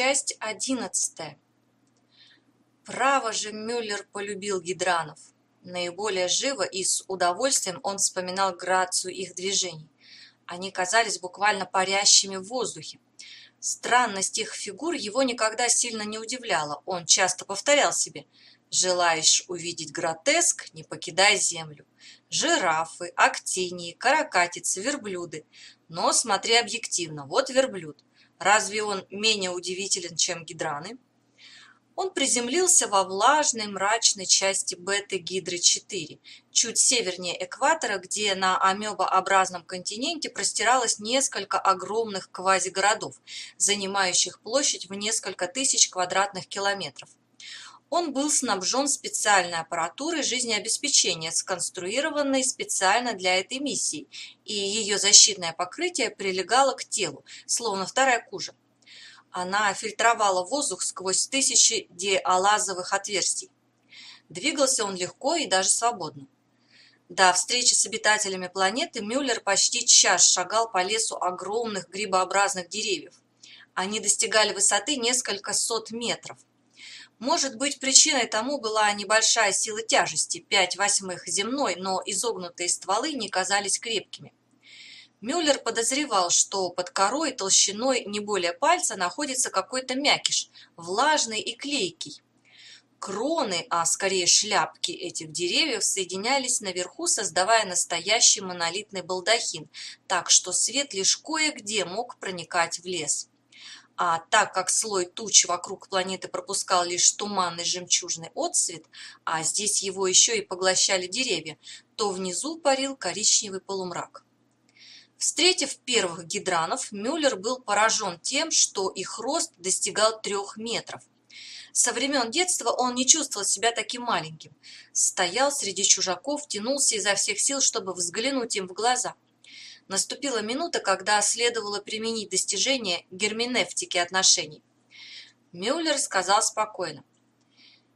Часть одиннадцатая. Право же Мюллер полюбил гидранов. Наиболее живо и с удовольствием он вспоминал грацию их движений. Они казались буквально парящими в воздухе. Странность их фигур его никогда сильно не удивляла. Он часто повторял себе «Желаешь увидеть гротеск, не покидай землю». Жирафы, актинии, каракатицы, верблюды. Но смотри объективно. Вот верблюд. Разве он менее удивителен, чем гидраны? Он приземлился во влажной мрачной части бета-гидры-4, чуть севернее экватора, где на амебообразном континенте простиралось несколько огромных квазигородов, занимающих площадь в несколько тысяч квадратных километров. Он был снабжен специальной аппаратурой жизнеобеспечения, сконструированной специально для этой миссии, и ее защитное покрытие прилегало к телу, словно вторая кожа. Она фильтровала воздух сквозь тысячи диалазовых отверстий. Двигался он легко и даже свободно. До встречи с обитателями планеты Мюллер почти час шагал по лесу огромных грибообразных деревьев. Они достигали высоты несколько сот метров. Может быть, причиной тому была небольшая сила тяжести, 5 восьмых земной, но изогнутые стволы не казались крепкими. Мюллер подозревал, что под корой толщиной не более пальца находится какой-то мякиш, влажный и клейкий. Кроны, а скорее шляпки этих деревьев соединялись наверху, создавая настоящий монолитный балдахин, так что свет лишь кое-где мог проникать в лес. А так как слой туч вокруг планеты пропускал лишь туманный жемчужный отсвет, а здесь его еще и поглощали деревья, то внизу парил коричневый полумрак. Встретив первых гидранов, Мюллер был поражен тем, что их рост достигал трех метров. Со времен детства он не чувствовал себя таким маленьким. Стоял среди чужаков, тянулся изо всех сил, чтобы взглянуть им в глаза – Наступила минута, когда следовало применить достижение герменевтики отношений. Мюллер сказал спокойно.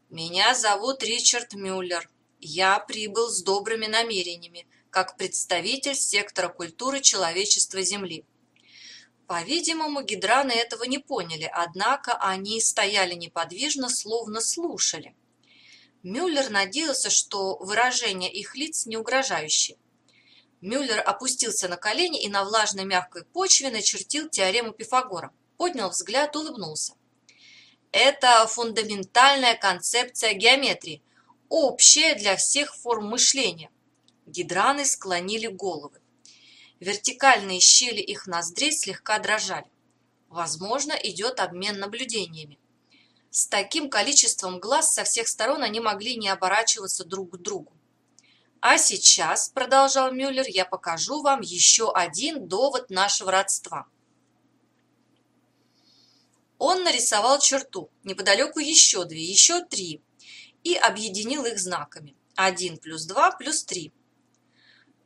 «Меня зовут Ричард Мюллер. Я прибыл с добрыми намерениями, как представитель сектора культуры человечества Земли. По-видимому, гидраны этого не поняли, однако они стояли неподвижно, словно слушали. Мюллер надеялся, что выражение их лиц не угрожающее. Мюллер опустился на колени и на влажной мягкой почве начертил теорему Пифагора. Поднял взгляд, улыбнулся. Это фундаментальная концепция геометрии, общая для всех форм мышления. Гидраны склонили головы. Вертикальные щели их ноздрей слегка дрожали. Возможно, идет обмен наблюдениями. С таким количеством глаз со всех сторон они могли не оборачиваться друг к другу. А сейчас, продолжал Мюллер, я покажу вам еще один довод нашего родства. Он нарисовал черту, неподалеку еще две, еще три, и объединил их знаками. Один плюс два плюс три.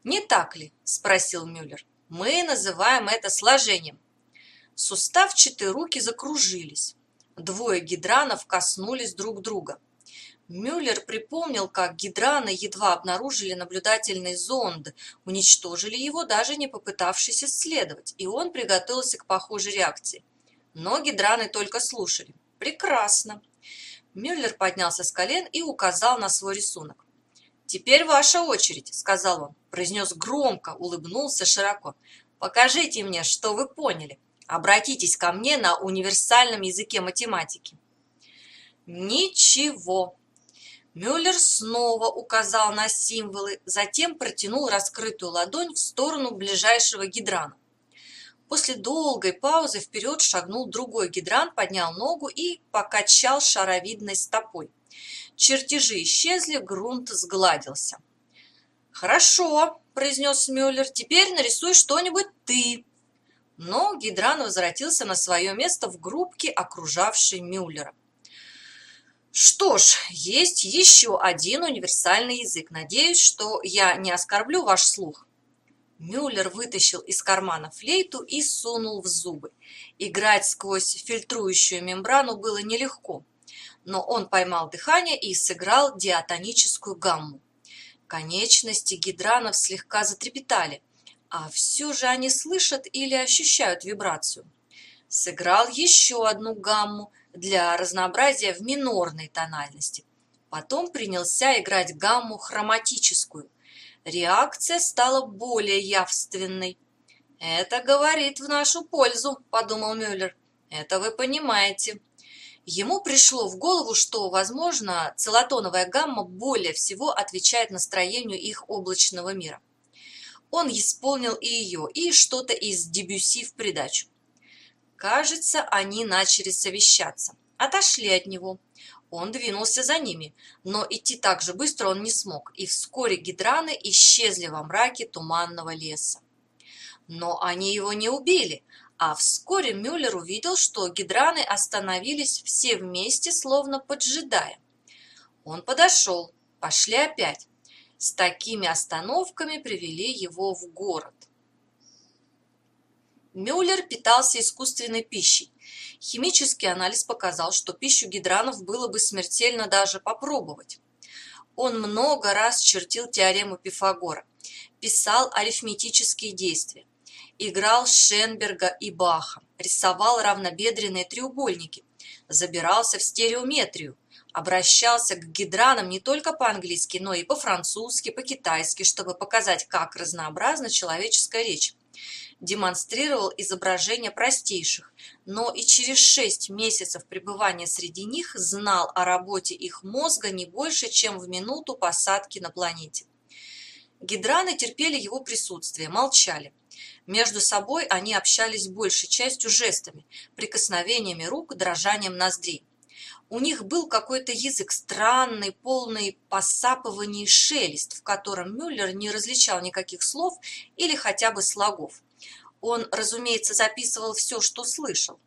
«Не так ли?» – спросил Мюллер. «Мы называем это сложением». Суставчатые руки закружились. Двое гидранов коснулись друг друга. Мюллер припомнил, как гидраны едва обнаружили наблюдательный зонд, уничтожили его, даже не попытавшись исследовать, и он приготовился к похожей реакции. Но гидраны только слушали. Прекрасно. Мюллер поднялся с колен и указал на свой рисунок. «Теперь ваша очередь», — сказал он, произнес громко, улыбнулся широко. «Покажите мне, что вы поняли. Обратитесь ко мне на универсальном языке математики». «Ничего», Мюллер снова указал на символы, затем протянул раскрытую ладонь в сторону ближайшего гидрана. После долгой паузы вперед шагнул другой гидран, поднял ногу и покачал шаровидной стопой. Чертежи исчезли, грунт сгладился. «Хорошо», – произнес Мюллер, – «теперь нарисуй что-нибудь ты». Но гидран возвратился на свое место в группке, окружавшей Мюллера. Что ж, есть еще один универсальный язык. Надеюсь, что я не оскорблю ваш слух. Мюллер вытащил из кармана флейту и сунул в зубы. Играть сквозь фильтрующую мембрану было нелегко, но он поймал дыхание и сыграл диатоническую гамму. Конечности гидранов слегка затрепетали, а все же они слышат или ощущают вибрацию. Сыграл еще одну гамму для разнообразия в минорной тональности. Потом принялся играть гамму хроматическую. Реакция стала более явственной. «Это говорит в нашу пользу», – подумал Мюллер. «Это вы понимаете». Ему пришло в голову, что, возможно, целотоновая гамма более всего отвечает настроению их облачного мира. Он исполнил и ее, и что-то из Дебюси в придачу. Кажется, они начали совещаться. Отошли от него. Он двинулся за ними, но идти так же быстро он не смог, и вскоре гидраны исчезли во мраке туманного леса. Но они его не убили, а вскоре Мюллер увидел, что гидраны остановились все вместе, словно поджидая. Он подошел, пошли опять. С такими остановками привели его в город. Мюллер питался искусственной пищей. Химический анализ показал, что пищу гидранов было бы смертельно даже попробовать. Он много раз чертил теорему Пифагора, писал арифметические действия играл Шенберга и Баха, рисовал равнобедренные треугольники, забирался в стереометрию, обращался к гидранам не только по-английски, но и по-французски, по-китайски, чтобы показать, как разнообразна человеческая речь. Демонстрировал изображения простейших, но и через шесть месяцев пребывания среди них знал о работе их мозга не больше, чем в минуту посадки на планете. Гидраны терпели его присутствие, молчали. Между собой они общались большей частью жестами, прикосновениями рук, дрожанием ноздрей. У них был какой-то язык странный, полный посапываний и шелест, в котором Мюллер не различал никаких слов или хотя бы слогов. Он, разумеется, записывал все, что слышал.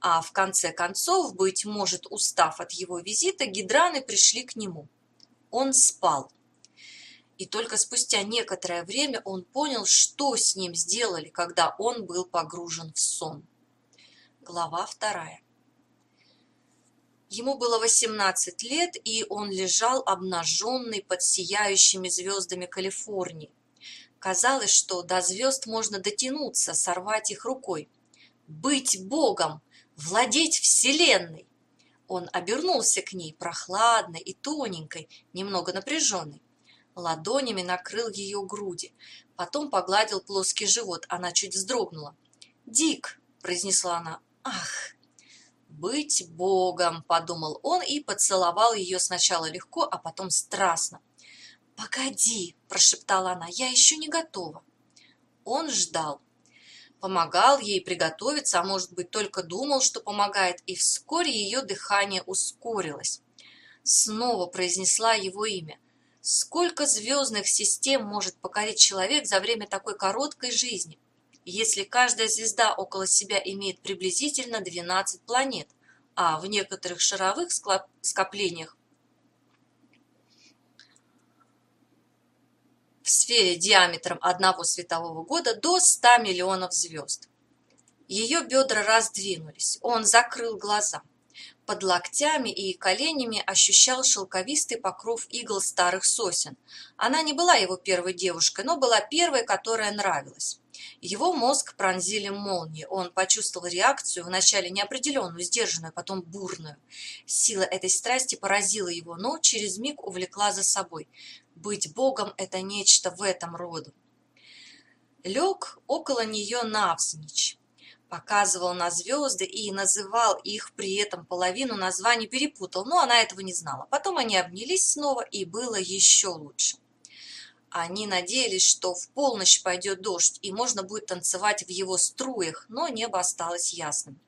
А в конце концов, быть может, устав от его визита, гидраны пришли к нему. Он спал и только спустя некоторое время он понял, что с ним сделали, когда он был погружен в сон. Глава вторая. Ему было 18 лет, и он лежал обнаженный под сияющими звездами Калифорнии. Казалось, что до звезд можно дотянуться, сорвать их рукой. Быть Богом, владеть Вселенной. Он обернулся к ней, прохладной и тоненькой, немного напряженной ладонями накрыл ее груди, потом погладил плоский живот, она чуть вздрогнула. «Дик!» – произнесла она. «Ах!» «Быть богом!» – подумал он и поцеловал ее сначала легко, а потом страстно. «Погоди!» – прошептала она. «Я еще не готова!» Он ждал. Помогал ей приготовиться, а может быть, только думал, что помогает, и вскоре ее дыхание ускорилось. Снова произнесла его имя. Сколько звездных систем может покорить человек за время такой короткой жизни, если каждая звезда около себя имеет приблизительно 12 планет, а в некоторых шаровых скоплениях в сфере диаметром одного светового года до 100 миллионов звезд. Ее бедра раздвинулись, он закрыл глаза под локтями и коленями ощущал шелковистый покров игл старых сосен. Она не была его первой девушкой, но была первой, которая нравилась. Его мозг пронзили молнии. Он почувствовал реакцию, вначале неопределенную, сдержанную, потом бурную. Сила этой страсти поразила его, но через миг увлекла за собой. Быть богом – это нечто в этом роду. Лег около нее навзничь показывал на звезды и называл их при этом половину названий перепутал, но она этого не знала. Потом они обнялись снова, и было еще лучше. Они надеялись, что в полночь пойдет дождь, и можно будет танцевать в его струях, но небо осталось ясным.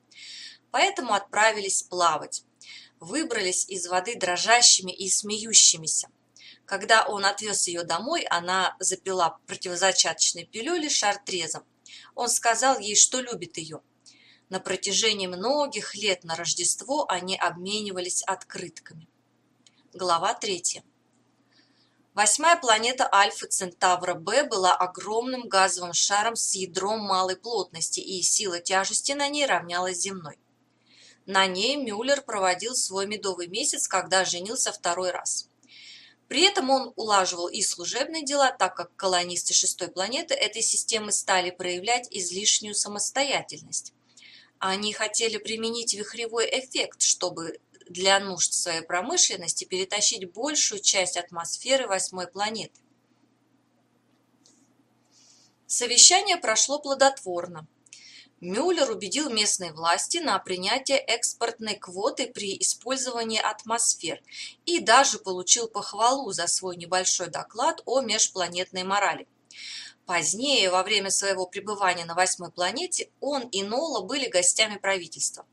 Поэтому отправились плавать. Выбрались из воды дрожащими и смеющимися. Когда он отвез ее домой, она запила противозачаточной пилюли шартрезом, он сказал ей, что любит ее. На протяжении многих лет на Рождество они обменивались открытками. Глава третья. Восьмая планета Альфа Центавра Б была огромным газовым шаром с ядром малой плотности, и сила тяжести на ней равнялась земной. На ней Мюллер проводил свой медовый месяц, когда женился второй раз. При этом он улаживал и служебные дела, так как колонисты шестой планеты этой системы стали проявлять излишнюю самостоятельность. Они хотели применить вихревой эффект, чтобы для нужд своей промышленности перетащить большую часть атмосферы восьмой планеты. Совещание прошло плодотворно. Мюллер убедил местные власти на принятие экспортной квоты при использовании атмосфер и даже получил похвалу за свой небольшой доклад о межпланетной морали. Позднее, во время своего пребывания на восьмой планете, он и Нола были гостями правительства.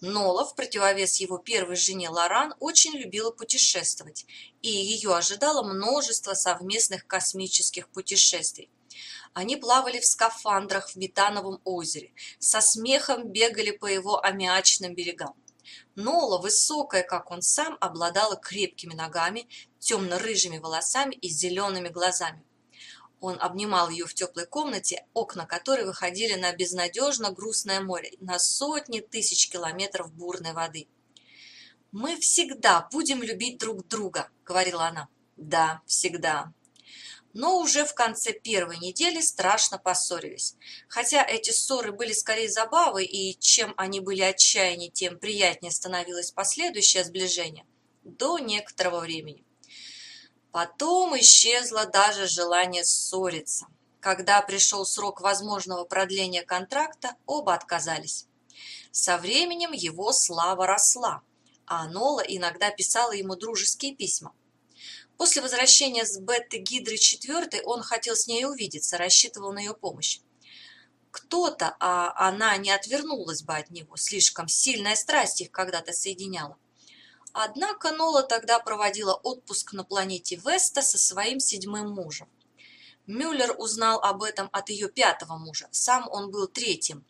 Нола, в противовес его первой жене Лоран, очень любила путешествовать, и ее ожидало множество совместных космических путешествий. Они плавали в скафандрах в Метановом озере, со смехом бегали по его аммиачным берегам. Нола, высокая, как он сам, обладала крепкими ногами, темно-рыжими волосами и зелеными глазами. Он обнимал ее в теплой комнате, окна которой выходили на безнадежно грустное море, на сотни тысяч километров бурной воды. «Мы всегда будем любить друг друга», — говорила она. «Да, всегда», но уже в конце первой недели страшно поссорились. Хотя эти ссоры были скорее забавой, и чем они были отчаяннее, тем приятнее становилось последующее сближение до некоторого времени. Потом исчезло даже желание ссориться. Когда пришел срок возможного продления контракта, оба отказались. Со временем его слава росла, а Нола иногда писала ему дружеские письма. После возвращения с Бетты-Гидры 4 он хотел с ней увидеться, рассчитывал на ее помощь. Кто-то, а она не отвернулась бы от него, слишком сильная страсть их когда-то соединяла. Однако Нола тогда проводила отпуск на планете Веста со своим седьмым мужем. Мюллер узнал об этом от ее пятого мужа, сам он был третьим,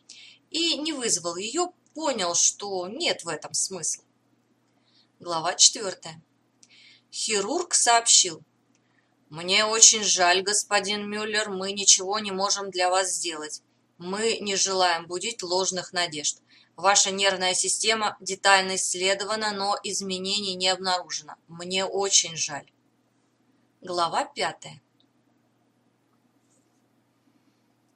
и не вызвал ее, понял, что нет в этом смысла. Глава четвертая. Хирург сообщил. «Мне очень жаль, господин Мюллер, мы ничего не можем для вас сделать. Мы не желаем будить ложных надежд. Ваша нервная система детально исследована, но изменений не обнаружено. Мне очень жаль». Глава пятая.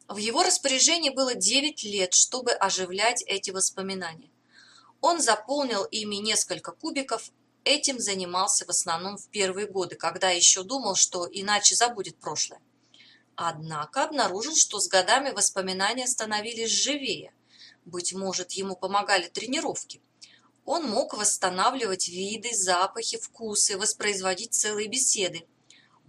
В его распоряжении было 9 лет, чтобы оживлять эти воспоминания. Он заполнил ими несколько кубиков, Этим занимался в основном в первые годы, когда еще думал, что иначе забудет прошлое. Однако обнаружил, что с годами воспоминания становились живее. Быть может, ему помогали тренировки. Он мог восстанавливать виды, запахи, вкусы, воспроизводить целые беседы.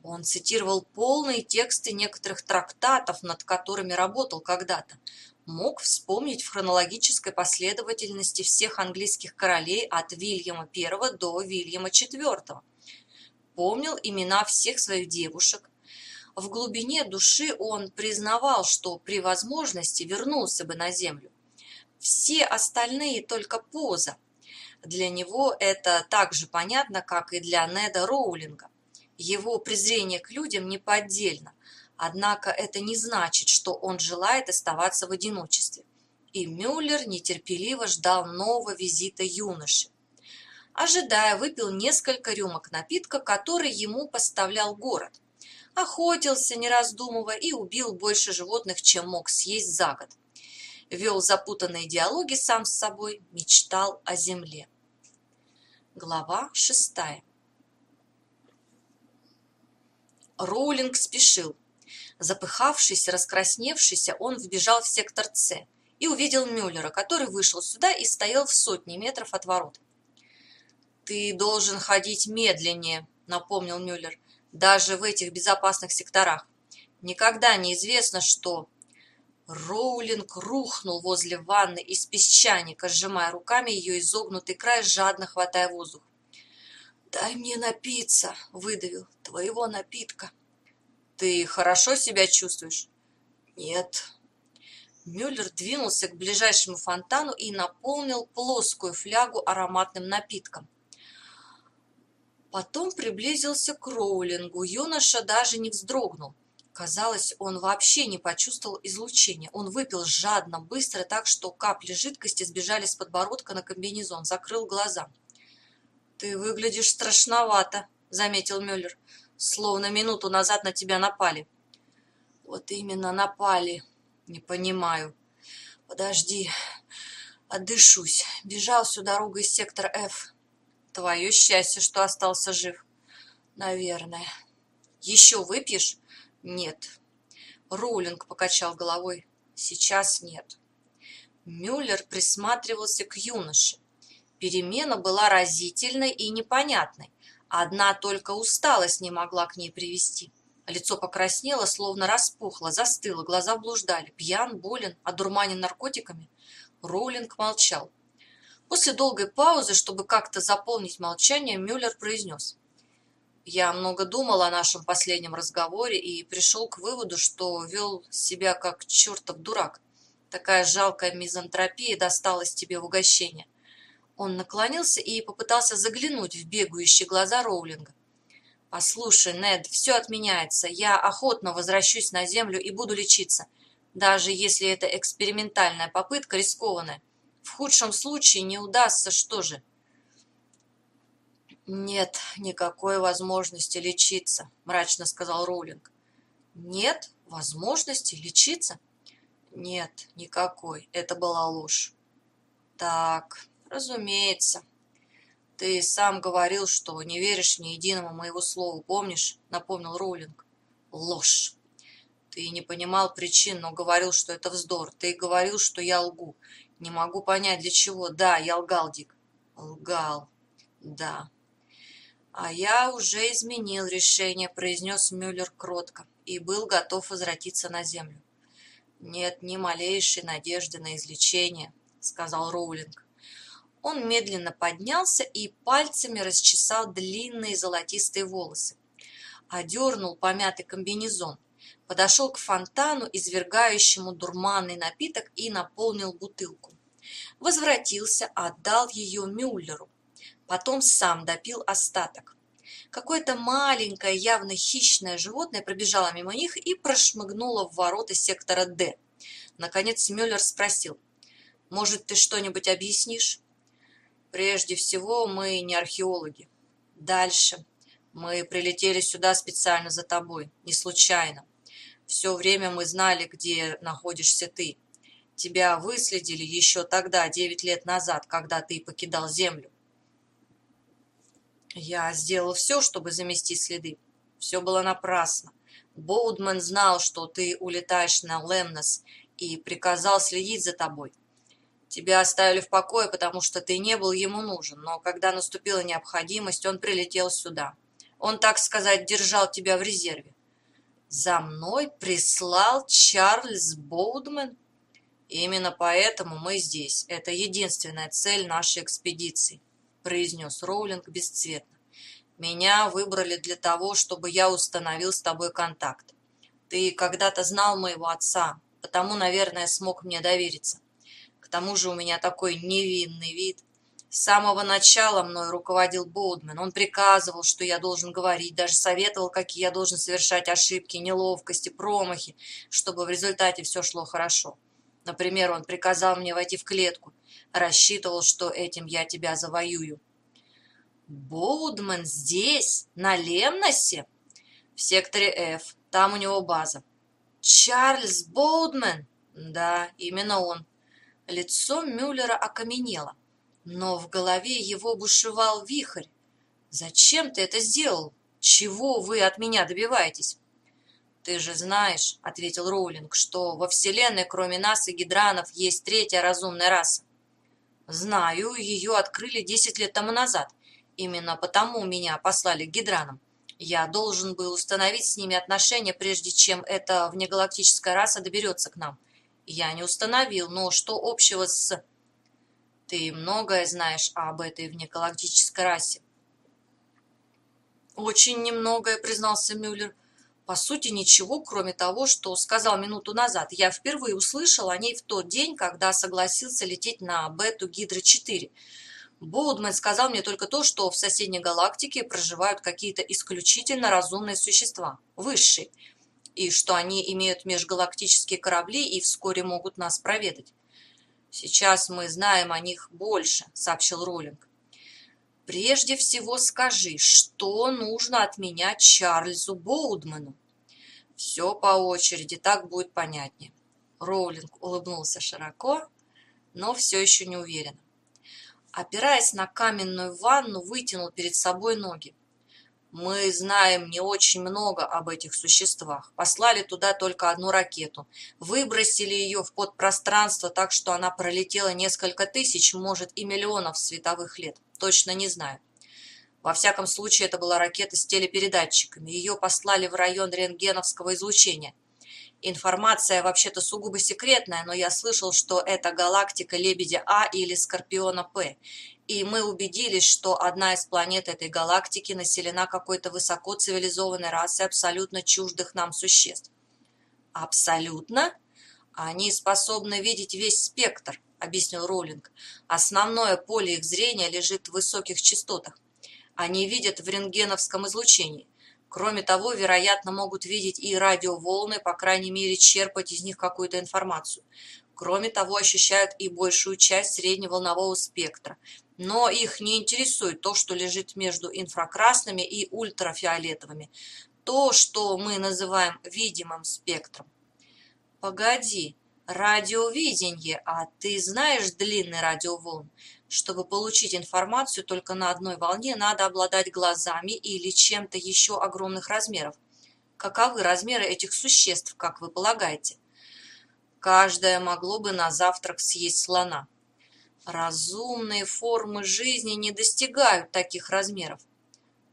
Он цитировал полные тексты некоторых трактатов, над которыми работал когда-то мог вспомнить в хронологической последовательности всех английских королей от Вильяма I до Вильяма IV. Помнил имена всех своих девушек. В глубине души он признавал, что при возможности вернулся бы на землю. Все остальные только поза. Для него это так же понятно, как и для Неда Роулинга. Его презрение к людям неподдельно – Однако это не значит, что он желает оставаться в одиночестве. И Мюллер нетерпеливо ждал нового визита юноши. Ожидая, выпил несколько рюмок напитка, который ему поставлял город. Охотился, не раздумывая, и убил больше животных, чем мог съесть за год. Вел запутанные диалоги сам с собой, мечтал о земле. Глава шестая. Роулинг спешил. Запыхавшийся, раскрасневшийся, он вбежал в сектор С и увидел Мюллера, который вышел сюда и стоял в сотни метров от ворот. «Ты должен ходить медленнее», — напомнил Мюллер, — «даже в этих безопасных секторах. Никогда не известно, что...» Роулинг рухнул возле ванны из песчаника, сжимая руками ее изогнутый край, жадно хватая воздух. «Дай мне напиться», — выдавил, — «твоего напитка». Ты хорошо себя чувствуешь? Нет. Мюллер двинулся к ближайшему фонтану и наполнил плоскую флягу ароматным напитком. Потом приблизился к Роулингу. Юноша даже не вздрогнул. Казалось, он вообще не почувствовал излучения. Он выпил жадно, быстро, так что капли жидкости сбежали с подбородка на комбинезон, закрыл глаза. «Ты выглядишь страшновато», — заметил Мюллер словно минуту назад на тебя напали. Вот именно напали. Не понимаю. Подожди. Отдышусь. Бежал всю дорогу из сектора F. Твое счастье, что остался жив. Наверное. Еще выпьешь? Нет. Роулинг покачал головой. Сейчас нет. Мюллер присматривался к юноше. Перемена была разительной и непонятной. Одна только усталость не могла к ней привести. Лицо покраснело, словно распухло, застыло, глаза блуждали. Пьян, болен, одурманен наркотиками. Роулинг молчал. После долгой паузы, чтобы как-то заполнить молчание, Мюллер произнес. «Я много думал о нашем последнем разговоре и пришел к выводу, что вел себя как чертов дурак. Такая жалкая мизантропия досталась тебе в угощение». Он наклонился и попытался заглянуть в бегающие глаза Роулинга. «Послушай, Нед, все отменяется. Я охотно возвращусь на Землю и буду лечиться даже если это экспериментальная попытка рискованная. В худшем случае не удастся, что же? Нет никакой возможности лечиться, мрачно сказал Роулинг. Нет возможности лечиться? Нет, никакой. Это была ложь. Так, разумеется. Ты сам говорил, что не веришь ни единому моего слову, помнишь? Напомнил Роулинг. Ложь. Ты не понимал причин, но говорил, что это вздор. Ты говорил, что я лгу. Не могу понять, для чего. Да, я лгал, Дик. Лгал. Да. А я уже изменил решение, произнес Мюллер кротко, и был готов возвратиться на землю. Нет ни малейшей надежды на излечение, сказал Роулинг. Он медленно поднялся и пальцами расчесал длинные золотистые волосы. Одернул помятый комбинезон подошел к фонтану, извергающему дурманный напиток, и наполнил бутылку. Возвратился, отдал ее Мюллеру. Потом сам допил остаток. Какое-то маленькое, явно хищное животное пробежало мимо них и прошмыгнуло в ворота сектора «Д». Наконец Мюллер спросил, «Может, ты что-нибудь объяснишь?» «Прежде всего, мы не археологи. Дальше. Мы прилетели сюда специально за тобой, не случайно. Все время мы знали, где находишься ты. Тебя выследили еще тогда, девять лет назад, когда ты покидал Землю. Я сделал все, чтобы замести следы. Все было напрасно. Боудман знал, что ты улетаешь на Лемнос и приказал следить за тобой. Тебя оставили в покое, потому что ты не был ему нужен, но когда наступила необходимость, он прилетел сюда. Он, так сказать, держал тебя в резерве. За мной прислал Чарльз Боудман. Именно поэтому мы здесь. Это единственная цель нашей экспедиции, произнес Роулинг бесцветно. Меня выбрали для того, чтобы я установил с тобой контакт. Ты когда-то знал моего отца, потому, наверное, смог мне довериться. К тому же у меня такой невинный вид. С самого начала мной руководил Болдмен. Он приказывал, что я должен говорить, даже советовал, какие я должен совершать ошибки, неловкости, промахи, чтобы в результате все шло хорошо. Например, он приказал мне войти в клетку, рассчитывал, что этим я тебя завоюю. Боудман здесь, на Лемносе? В секторе F, там у него база. Чарльз Боудман? Да, именно он. Лицо Мюллера окаменело но в голове его бушевал вихрь. «Зачем ты это сделал? Чего вы от меня добиваетесь?» «Ты же знаешь», — ответил Роулинг, «что во Вселенной, кроме нас и гидранов, есть третья разумная раса». «Знаю, ее открыли десять лет тому назад. Именно потому меня послали к гидранам. Я должен был установить с ними отношения, прежде чем эта внегалактическая раса доберется к нам. Я не установил, но что общего с ты многое знаешь об этой внегалактической расе. Очень немногое, признался Мюллер. По сути, ничего, кроме того, что сказал минуту назад. Я впервые услышал о ней в тот день, когда согласился лететь на Бету Гидра-4. Боудман сказал мне только то, что в соседней галактике проживают какие-то исключительно разумные существа, высшие, и что они имеют межгалактические корабли и вскоре могут нас проведать. Сейчас мы знаем о них больше, сообщил Роллинг. Прежде всего скажи, что нужно от меня Чарльзу Боудману? Все по очереди, так будет понятнее. Роулинг улыбнулся широко. но все еще не уверенно. Опираясь на каменную ванну, вытянул перед собой ноги. Мы знаем не очень много об этих существах. Послали туда только одну ракету. Выбросили ее в подпространство так, что она пролетела несколько тысяч, может и миллионов световых лет. Точно не знаю. Во всяком случае, это была ракета с телепередатчиками. Ее послали в район рентгеновского излучения. Информация вообще-то сугубо секретная, но я слышал, что это галактика Лебедя А или Скорпиона П и мы убедились, что одна из планет этой галактики населена какой-то высокоцивилизованной расой абсолютно чуждых нам существ. Абсолютно? Они способны видеть весь спектр, объяснил Роллинг. Основное поле их зрения лежит в высоких частотах. Они видят в рентгеновском излучении. Кроме того, вероятно, могут видеть и радиоволны, по крайней мере, черпать из них какую-то информацию. Кроме того, ощущают и большую часть средневолнового спектра, но их не интересует то, что лежит между инфракрасными и ультрафиолетовыми, то, что мы называем видимым спектром. Погоди, радиовидение, а ты знаешь длинный радиоволн? Чтобы получить информацию только на одной волне, надо обладать глазами или чем-то еще огромных размеров. Каковы размеры этих существ, как вы полагаете? Каждое могло бы на завтрак съесть слона. Разумные формы жизни не достигают таких размеров.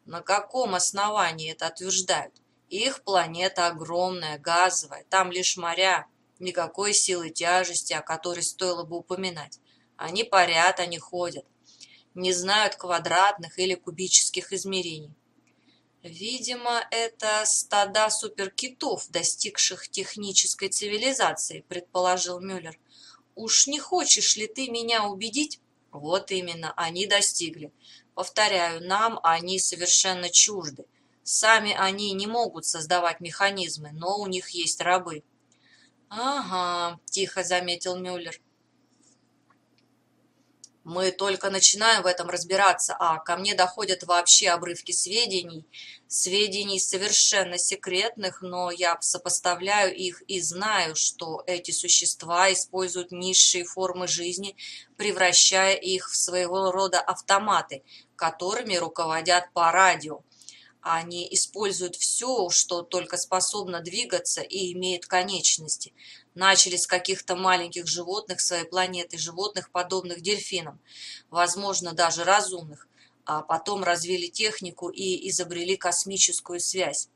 На каком основании это утверждают? Их планета огромная, газовая, там лишь моря, никакой силы тяжести, о которой стоило бы упоминать. Они парят, они ходят, не знают квадратных или кубических измерений. Видимо, это стада суперкитов, достигших технической цивилизации, предположил Мюллер. Уж не хочешь ли ты меня убедить? Вот именно, они достигли. Повторяю, нам они совершенно чужды. Сами они не могут создавать механизмы, но у них есть рабы. Ага, тихо заметил Мюллер. Мы только начинаем в этом разбираться, а ко мне доходят вообще обрывки сведений, сведений совершенно секретных, но я сопоставляю их и знаю, что эти существа используют низшие формы жизни, превращая их в своего рода автоматы, которыми руководят по радио. Они используют все, что только способно двигаться и имеет конечности. Начали с каких-то маленьких животных своей планеты, животных, подобных дельфинам, возможно, даже разумных, а потом развили технику и изобрели космическую связь.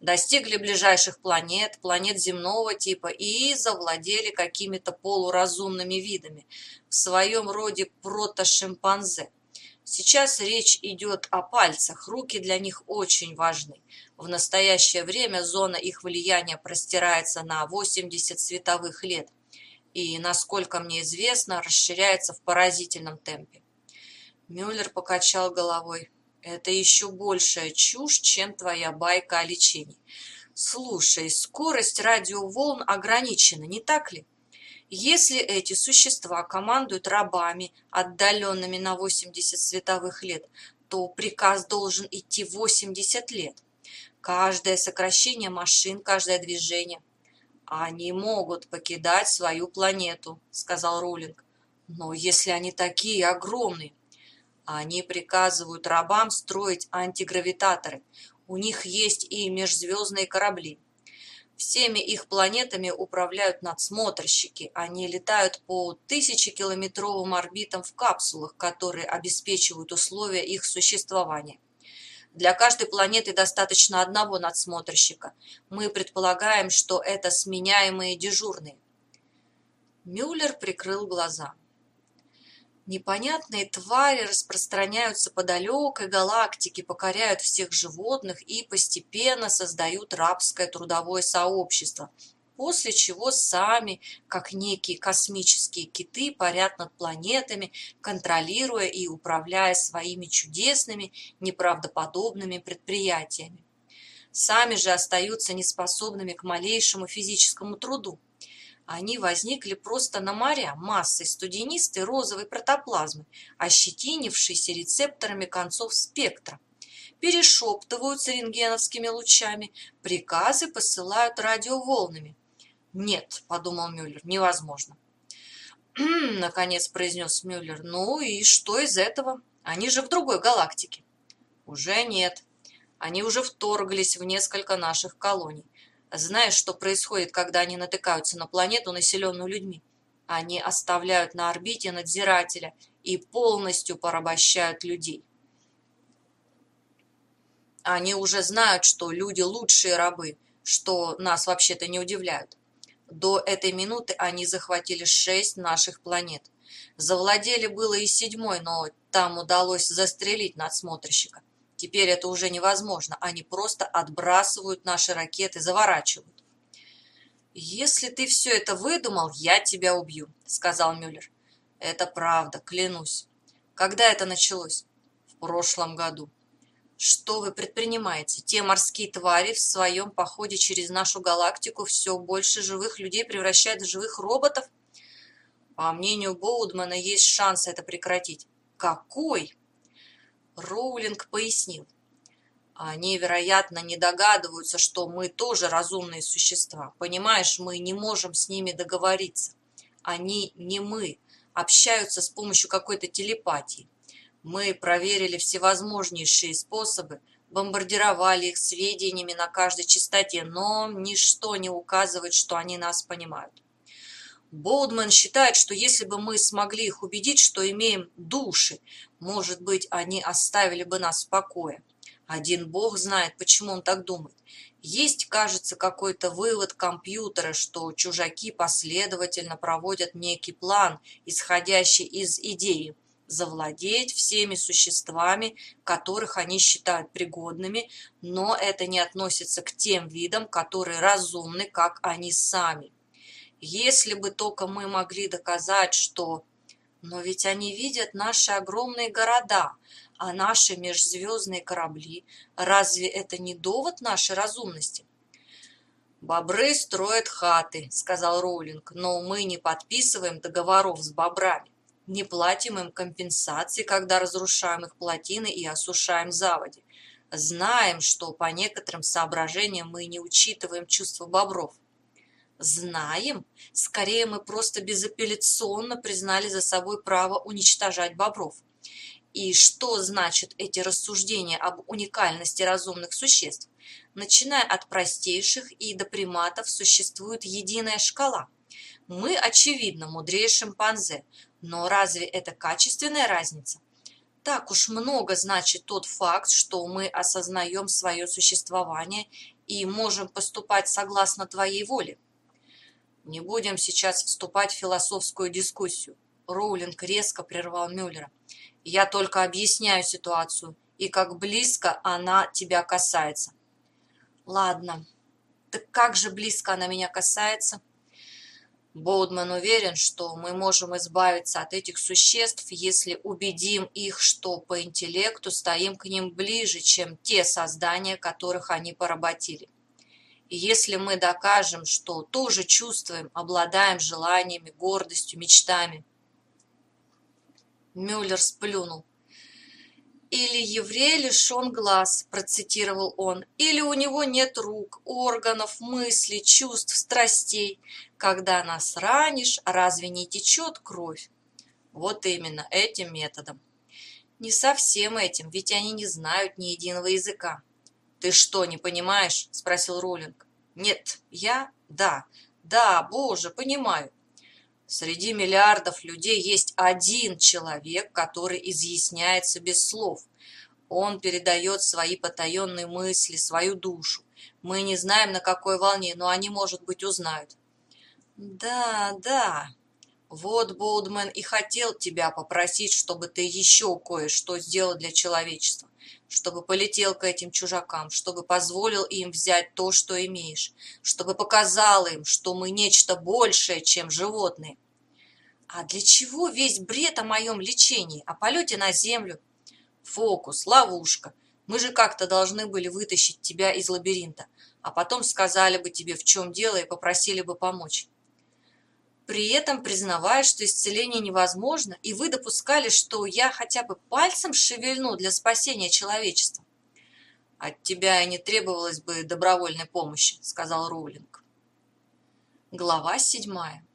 Достигли ближайших планет, планет земного типа и завладели какими-то полуразумными видами, в своем роде протошимпанзе. Сейчас речь идет о пальцах, руки для них очень важны. В настоящее время зона их влияния простирается на 80 световых лет и, насколько мне известно, расширяется в поразительном темпе. Мюллер покачал головой. Это еще большая чушь, чем твоя байка о лечении. Слушай, скорость радиоволн ограничена, не так ли? Если эти существа командуют рабами, отдаленными на 80 световых лет, то приказ должен идти 80 лет. Каждое сокращение машин, каждое движение. Они могут покидать свою планету, сказал Рулинг. Но если они такие огромные, они приказывают рабам строить антигравитаторы. У них есть и межзвездные корабли. Всеми их планетами управляют надсмотрщики. Они летают по тысячекилометровым орбитам в капсулах, которые обеспечивают условия их существования. Для каждой планеты достаточно одного надсмотрщика. Мы предполагаем, что это сменяемые дежурные. Мюллер прикрыл глаза. Непонятные твари распространяются по далекой галактике, покоряют всех животных и постепенно создают рабское трудовое сообщество, после чего сами, как некие космические киты, парят над планетами, контролируя и управляя своими чудесными, неправдоподобными предприятиями. Сами же остаются неспособными к малейшему физическому труду. Они возникли просто на моря массой студенистой розовой протоплазмы, ощетинившейся рецепторами концов спектра. Перешептываются рентгеновскими лучами, приказы посылают радиоволнами. «Нет», — подумал Мюллер, — «невозможно». наконец произнес Мюллер. «Ну и что из этого? Они же в другой галактике». «Уже нет. Они уже вторглись в несколько наших колоний. Знаешь, что происходит, когда они натыкаются на планету, населенную людьми? Они оставляют на орбите надзирателя и полностью порабощают людей. Они уже знают, что люди лучшие рабы, что нас вообще-то не удивляют. До этой минуты они захватили шесть наших планет. Завладели было и седьмой, но там удалось застрелить надсмотрщика. Теперь это уже невозможно. Они просто отбрасывают наши ракеты, заворачивают. «Если ты все это выдумал, я тебя убью», — сказал Мюллер. «Это правда, клянусь. Когда это началось?» «В прошлом году». «Что вы предпринимаете? Те морские твари в своем походе через нашу галактику все больше живых людей превращают в живых роботов?» «По мнению Боудмана, есть шанс это прекратить». «Какой?» Роулинг пояснил. Они, вероятно, не догадываются, что мы тоже разумные существа. Понимаешь, мы не можем с ними договориться. Они не мы, общаются с помощью какой-то телепатии. Мы проверили всевозможнейшие способы, бомбардировали их сведениями на каждой частоте, но ничто не указывает, что они нас понимают. Болдман считает, что если бы мы смогли их убедить, что имеем души, может быть, они оставили бы нас в покое. Один бог знает, почему он так думает. Есть, кажется, какой-то вывод компьютера, что чужаки последовательно проводят некий план, исходящий из идеи завладеть всеми существами, которых они считают пригодными, но это не относится к тем видам, которые разумны, как они сами. Если бы только мы могли доказать, что... Но ведь они видят наши огромные города, а наши межзвездные корабли. Разве это не довод нашей разумности? «Бобры строят хаты», — сказал Роулинг, «но мы не подписываем договоров с бобрами, не платим им компенсации, когда разрушаем их плотины и осушаем заводи. Знаем, что по некоторым соображениям мы не учитываем чувства бобров. Знаем? Скорее, мы просто безапелляционно признали за собой право уничтожать бобров. И что значит эти рассуждения об уникальности разумных существ? Начиная от простейших и до приматов существует единая шкала. Мы, очевидно, мудрее шимпанзе, но разве это качественная разница? Так уж много значит тот факт, что мы осознаем свое существование и можем поступать согласно твоей воле. Не будем сейчас вступать в философскую дискуссию. Роулинг резко прервал Мюллера. Я только объясняю ситуацию и как близко она тебя касается. Ладно. Так как же близко она меня касается? Боудман уверен, что мы можем избавиться от этих существ, если убедим их, что по интеллекту стоим к ним ближе, чем те создания, которых они поработили. И если мы докажем, что тоже чувствуем, обладаем желаниями, гордостью, мечтами – Мюллер сплюнул. «Или еврей лишен глаз», – процитировал он, «или у него нет рук, органов, мыслей, чувств, страстей. Когда нас ранишь, разве не течет кровь?» Вот именно этим методом. Не совсем этим, ведь они не знают ни единого языка. «Ты что, не понимаешь?» – спросил Роллинг. «Нет, я? Да. Да, боже, понимаю. Среди миллиардов людей есть один человек, который изъясняется без слов. Он передает свои потаенные мысли, свою душу. Мы не знаем, на какой волне, но они, может быть, узнают. Да, да. Вот Болдмен и хотел тебя попросить, чтобы ты еще кое-что сделал для человечества. Чтобы полетел к этим чужакам, чтобы позволил им взять то, что имеешь. Чтобы показал им, что мы нечто большее, чем животные. А для чего весь бред о моем лечении, о полете на землю? Фокус, ловушка. Мы же как-то должны были вытащить тебя из лабиринта, а потом сказали бы тебе, в чем дело, и попросили бы помочь. При этом признавая, что исцеление невозможно, и вы допускали, что я хотя бы пальцем шевельну для спасения человечества. От тебя и не требовалось бы добровольной помощи, сказал Роулинг. Глава седьмая.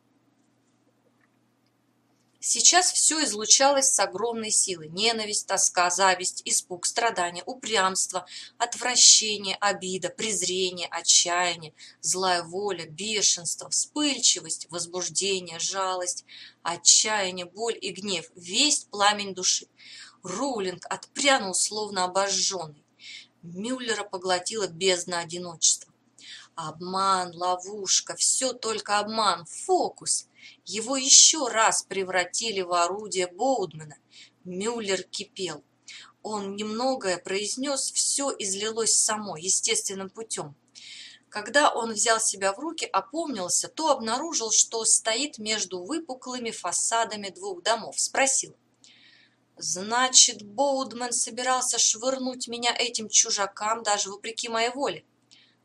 Сейчас все излучалось с огромной силой. Ненависть, тоска, зависть, испуг, страдание, упрямство, отвращение, обида, презрение, отчаяние, злая воля, бешенство, вспыльчивость, возбуждение, жалость, отчаяние, боль и гнев. Весь пламень души. Роулинг отпрянул, словно обожженный. Мюллера поглотила бездна одиночества. Обман, ловушка, все только обман, фокус. Его еще раз превратили в орудие Боудмана. Мюллер кипел. Он немногое произнес, все излилось само, естественным путем. Когда он взял себя в руки, опомнился, то обнаружил, что стоит между выпуклыми фасадами двух домов. Спросил. «Значит, Боудман собирался швырнуть меня этим чужакам даже вопреки моей воле?»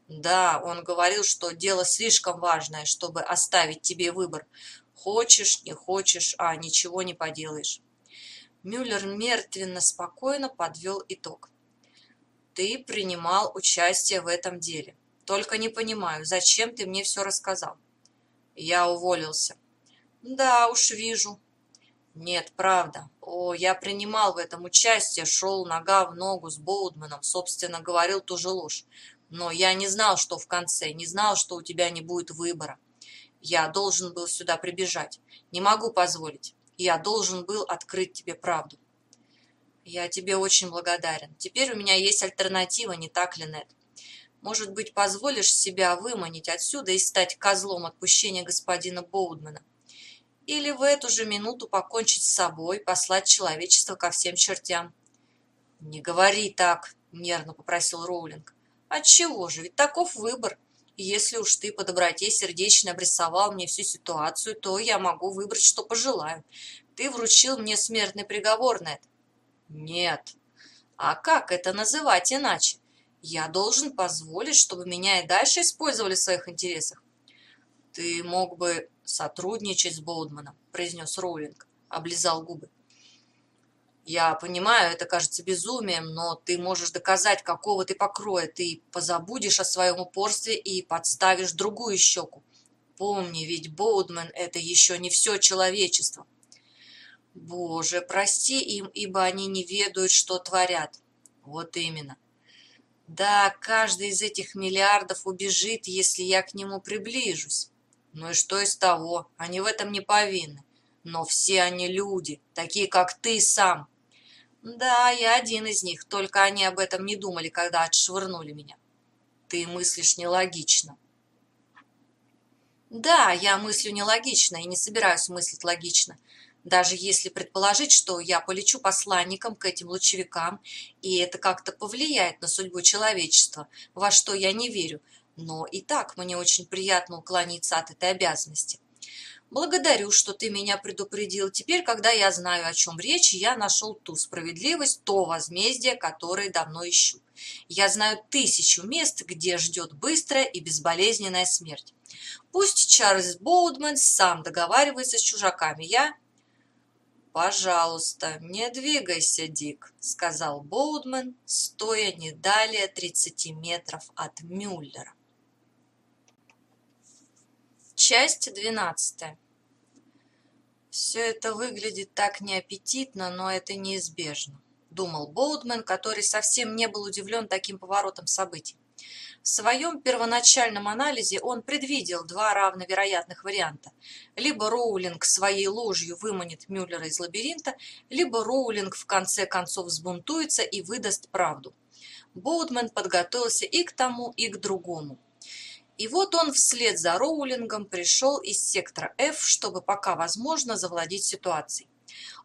Да, он говорил, что дело слишком важное, чтобы оставить тебе выбор. Хочешь, не хочешь, а ничего не поделаешь. Мюллер мертвенно спокойно подвел итог. Ты принимал участие в этом деле. Только не понимаю, зачем ты мне все рассказал? Я уволился. Да уж, вижу. Нет, правда. О, я принимал в этом участие, шел нога в ногу с Боудманом, собственно, говорил ту же ложь. Но я не знал, что в конце, не знал, что у тебя не будет выбора. Я должен был сюда прибежать. Не могу позволить. Я должен был открыть тебе правду. Я тебе очень благодарен. Теперь у меня есть альтернатива, не так ли, Нед? Может быть, позволишь себя выманить отсюда и стать козлом отпущения господина Боудмана? Или в эту же минуту покончить с собой, послать человечество ко всем чертям? Не говори так, нервно попросил Роулинг. Отчего же, ведь таков выбор. Если уж ты по доброте сердечно обрисовал мне всю ситуацию, то я могу выбрать, что пожелаю. Ты вручил мне смертный приговор, Нед. Нет. А как это называть иначе? Я должен позволить, чтобы меня и дальше использовали в своих интересах. Ты мог бы сотрудничать с Болдманом, произнес Роулинг, облизал губы. Я понимаю, это кажется безумием, но ты можешь доказать, какого ты покроя. Ты позабудешь о своем упорстве и подставишь другую щеку. Помни, ведь Боудман – это еще не все человечество. Боже, прости им, ибо они не ведают, что творят. Вот именно. Да, каждый из этих миллиардов убежит, если я к нему приближусь. Ну и что из того? Они в этом не повинны. Но все они люди, такие, как ты сам. Да, я один из них, только они об этом не думали, когда отшвырнули меня. Ты мыслишь нелогично. Да, я мыслю нелогично и не собираюсь мыслить логично. Даже если предположить, что я полечу посланником к этим лучевикам, и это как-то повлияет на судьбу человечества, во что я не верю, но и так мне очень приятно уклониться от этой обязанности. Благодарю, что ты меня предупредил. Теперь, когда я знаю, о чем речь, я нашел ту справедливость, то возмездие, которое давно ищу. Я знаю тысячу мест, где ждет быстрая и безболезненная смерть. Пусть Чарльз Боудман сам договаривается с чужаками. Я... «Пожалуйста, не двигайся, Дик», — сказал Боудман, стоя не далее 30 метров от Мюллера. Часть двенадцатая. Все это выглядит так неаппетитно, но это неизбежно, думал Боудмен, который совсем не был удивлен таким поворотом событий. В своем первоначальном анализе он предвидел два равновероятных варианта. Либо Роулинг своей ложью выманит Мюллера из лабиринта, либо Роулинг в конце концов взбунтуется и выдаст правду. Боудмен подготовился и к тому, и к другому. И вот он вслед за Роулингом пришел из сектора F, чтобы пока возможно завладеть ситуацией.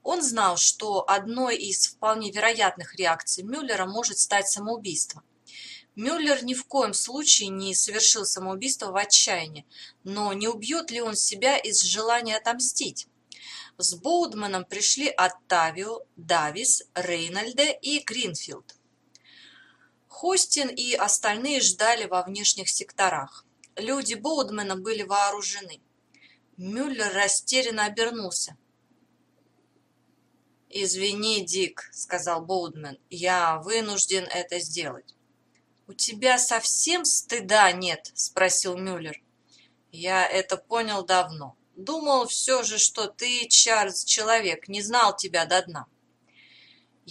Он знал, что одной из вполне вероятных реакций Мюллера может стать самоубийство. Мюллер ни в коем случае не совершил самоубийство в отчаянии, но не убьет ли он себя из желания отомстить? С Боудманом пришли Оттавио, Давис, Рейнольде и Гринфилд. Хостин и остальные ждали во внешних секторах. Люди Боудмена были вооружены. Мюллер растерянно обернулся. «Извини, Дик», — сказал Боудмен, — «я вынужден это сделать». «У тебя совсем стыда нет?» — спросил Мюллер. «Я это понял давно. Думал все же, что ты, Чарльз, человек, не знал тебя до дна.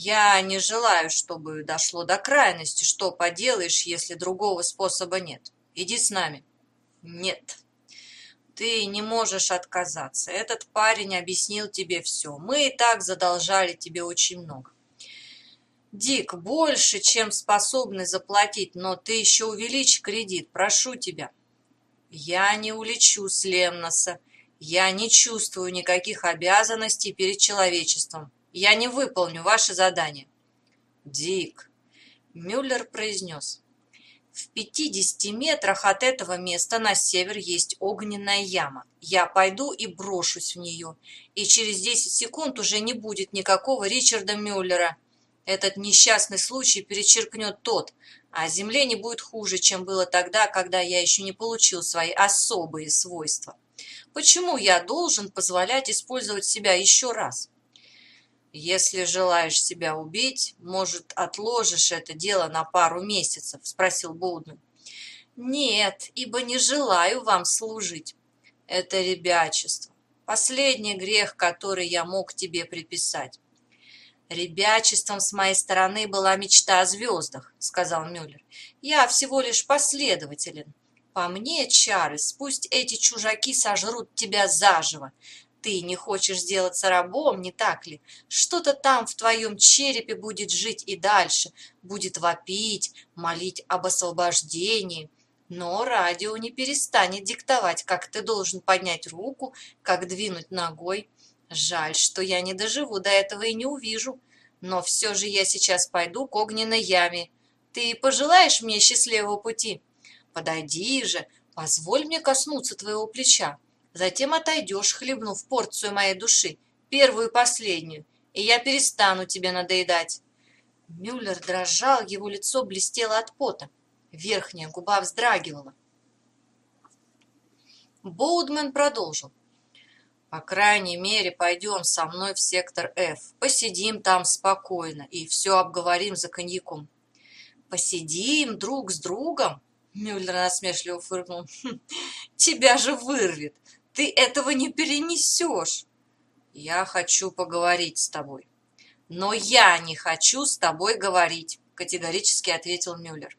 Я не желаю, чтобы дошло до крайности. Что поделаешь, если другого способа нет? Иди с нами. Нет. Ты не можешь отказаться. Этот парень объяснил тебе все. Мы и так задолжали тебе очень много. Дик, больше, чем способны заплатить, но ты еще увеличь кредит, прошу тебя. Я не улечу с Лемноса. Я не чувствую никаких обязанностей перед человечеством. Я не выполню ваше задание. Дик, Мюллер произнес. В пятидесяти метрах от этого места на север есть огненная яма. Я пойду и брошусь в нее. И через десять секунд уже не будет никакого Ричарда Мюллера. Этот несчастный случай перечеркнет тот, а земле не будет хуже, чем было тогда, когда я еще не получил свои особые свойства. Почему я должен позволять использовать себя еще раз? «Если желаешь себя убить, может, отложишь это дело на пару месяцев?» – спросил Боудмен. «Нет, ибо не желаю вам служить. Это ребячество. Последний грех, который я мог тебе приписать. «Ребячеством с моей стороны была мечта о звездах», — сказал Мюллер. «Я всего лишь последователен. По мне, Чарльз, пусть эти чужаки сожрут тебя заживо. Ты не хочешь сделаться рабом, не так ли? Что-то там в твоем черепе будет жить и дальше, будет вопить, молить об освобождении. Но радио не перестанет диктовать, как ты должен поднять руку, как двинуть ногой. Жаль, что я не доживу до этого и не увижу. Но все же я сейчас пойду к огненной яме. Ты пожелаешь мне счастливого пути? Подойди же, позволь мне коснуться твоего плеча. Затем отойдешь, хлебнув порцию моей души, первую и последнюю, и я перестану тебе надоедать. Мюллер дрожал, его лицо блестело от пота. Верхняя губа вздрагивала. Боудмен продолжил. По крайней мере, пойдем со мной в сектор F. Посидим там спокойно и все обговорим за коньяком. Посидим друг с другом? Мюллер насмешливо фыркнул. «Хм, тебя же вырвет. Ты этого не перенесешь. Я хочу поговорить с тобой. Но я не хочу с тобой говорить, категорически ответил Мюллер.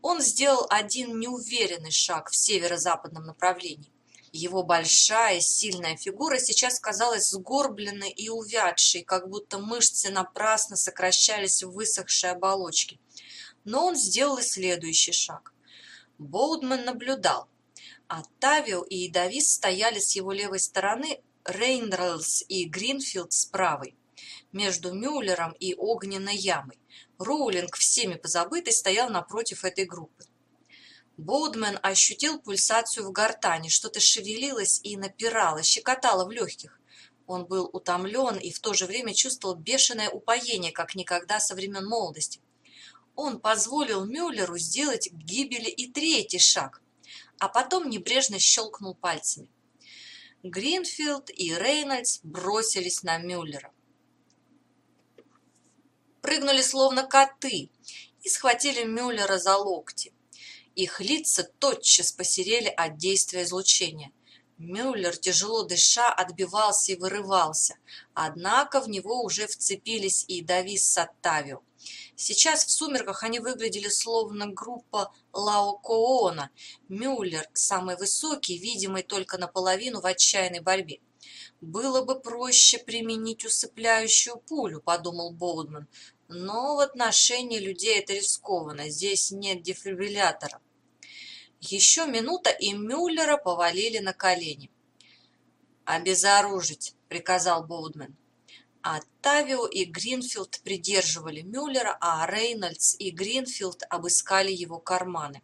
Он сделал один неуверенный шаг в северо-западном направлении. Его большая, сильная фигура сейчас казалась сгорбленной и увядшей, как будто мышцы напрасно сокращались в высохшей оболочке. Но он сделал и следующий шаг. Боудман наблюдал. А Тавио и Давис стояли с его левой стороны, Рейнроллс и Гринфилд с правой. Между Мюллером и Огненной ямой. Роулинг, всеми позабытый, стоял напротив этой группы. Боудмен ощутил пульсацию в гортани, что-то шевелилось и напирало, щекотало в легких. Он был утомлен и в то же время чувствовал бешеное упоение, как никогда со времен молодости. Он позволил Мюллеру сделать к гибели и третий шаг, а потом небрежно щелкнул пальцами. Гринфилд и Рейнольдс бросились на Мюллера. Прыгнули словно коты и схватили Мюллера за локти. Их лица тотчас посерели от действия излучения. Мюллер, тяжело дыша, отбивался и вырывался, однако в него уже вцепились и Давис с Оттавио. Сейчас в сумерках они выглядели словно группа Лаокоона. Мюллер, самый высокий, видимый только наполовину в отчаянной борьбе. «Было бы проще применить усыпляющую пулю», — подумал Боудман. «Но в отношении людей это рискованно, здесь нет дефибриллятора». Еще минута, и Мюллера повалили на колени. «Обезоружить», — приказал Боудмен. А Тавио и Гринфилд придерживали Мюллера, а Рейнольдс и Гринфилд обыскали его карманы.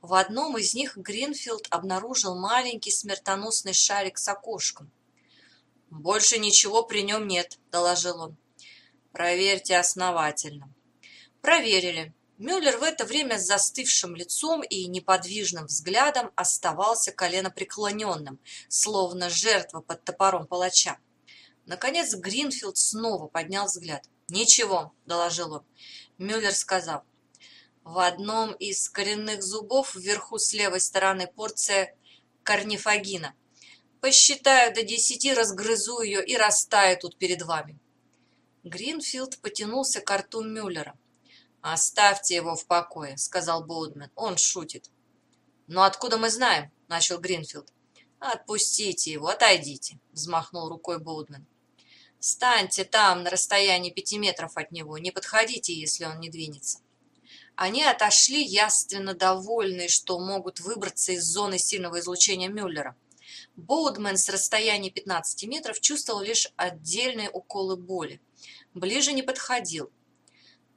В одном из них Гринфилд обнаружил маленький смертоносный шарик с окошком. «Больше ничего при нем нет», — доложил он. «Проверьте основательно». Проверили. Мюллер в это время с застывшим лицом и неподвижным взглядом оставался коленопреклоненным, словно жертва под топором палача. Наконец Гринфилд снова поднял взгляд. «Ничего», — доложил он. Мюллер сказал. «В одном из коренных зубов вверху с левой стороны порция корнифагина. Посчитаю до десяти, разгрызу ее и растаю тут перед вами. Гринфилд потянулся к рту Мюллера. «Оставьте его в покое», — сказал Боудмен. «Он шутит». «Но откуда мы знаем?» — начал Гринфилд. «Отпустите его, отойдите», — взмахнул рукой Боудмен. «Станьте там, на расстоянии пяти метров от него, не подходите, если он не двинется». Они отошли, яственно довольные, что могут выбраться из зоны сильного излучения Мюллера. Боудмен с расстояния 15 метров чувствовал лишь отдельные уколы боли. Ближе не подходил.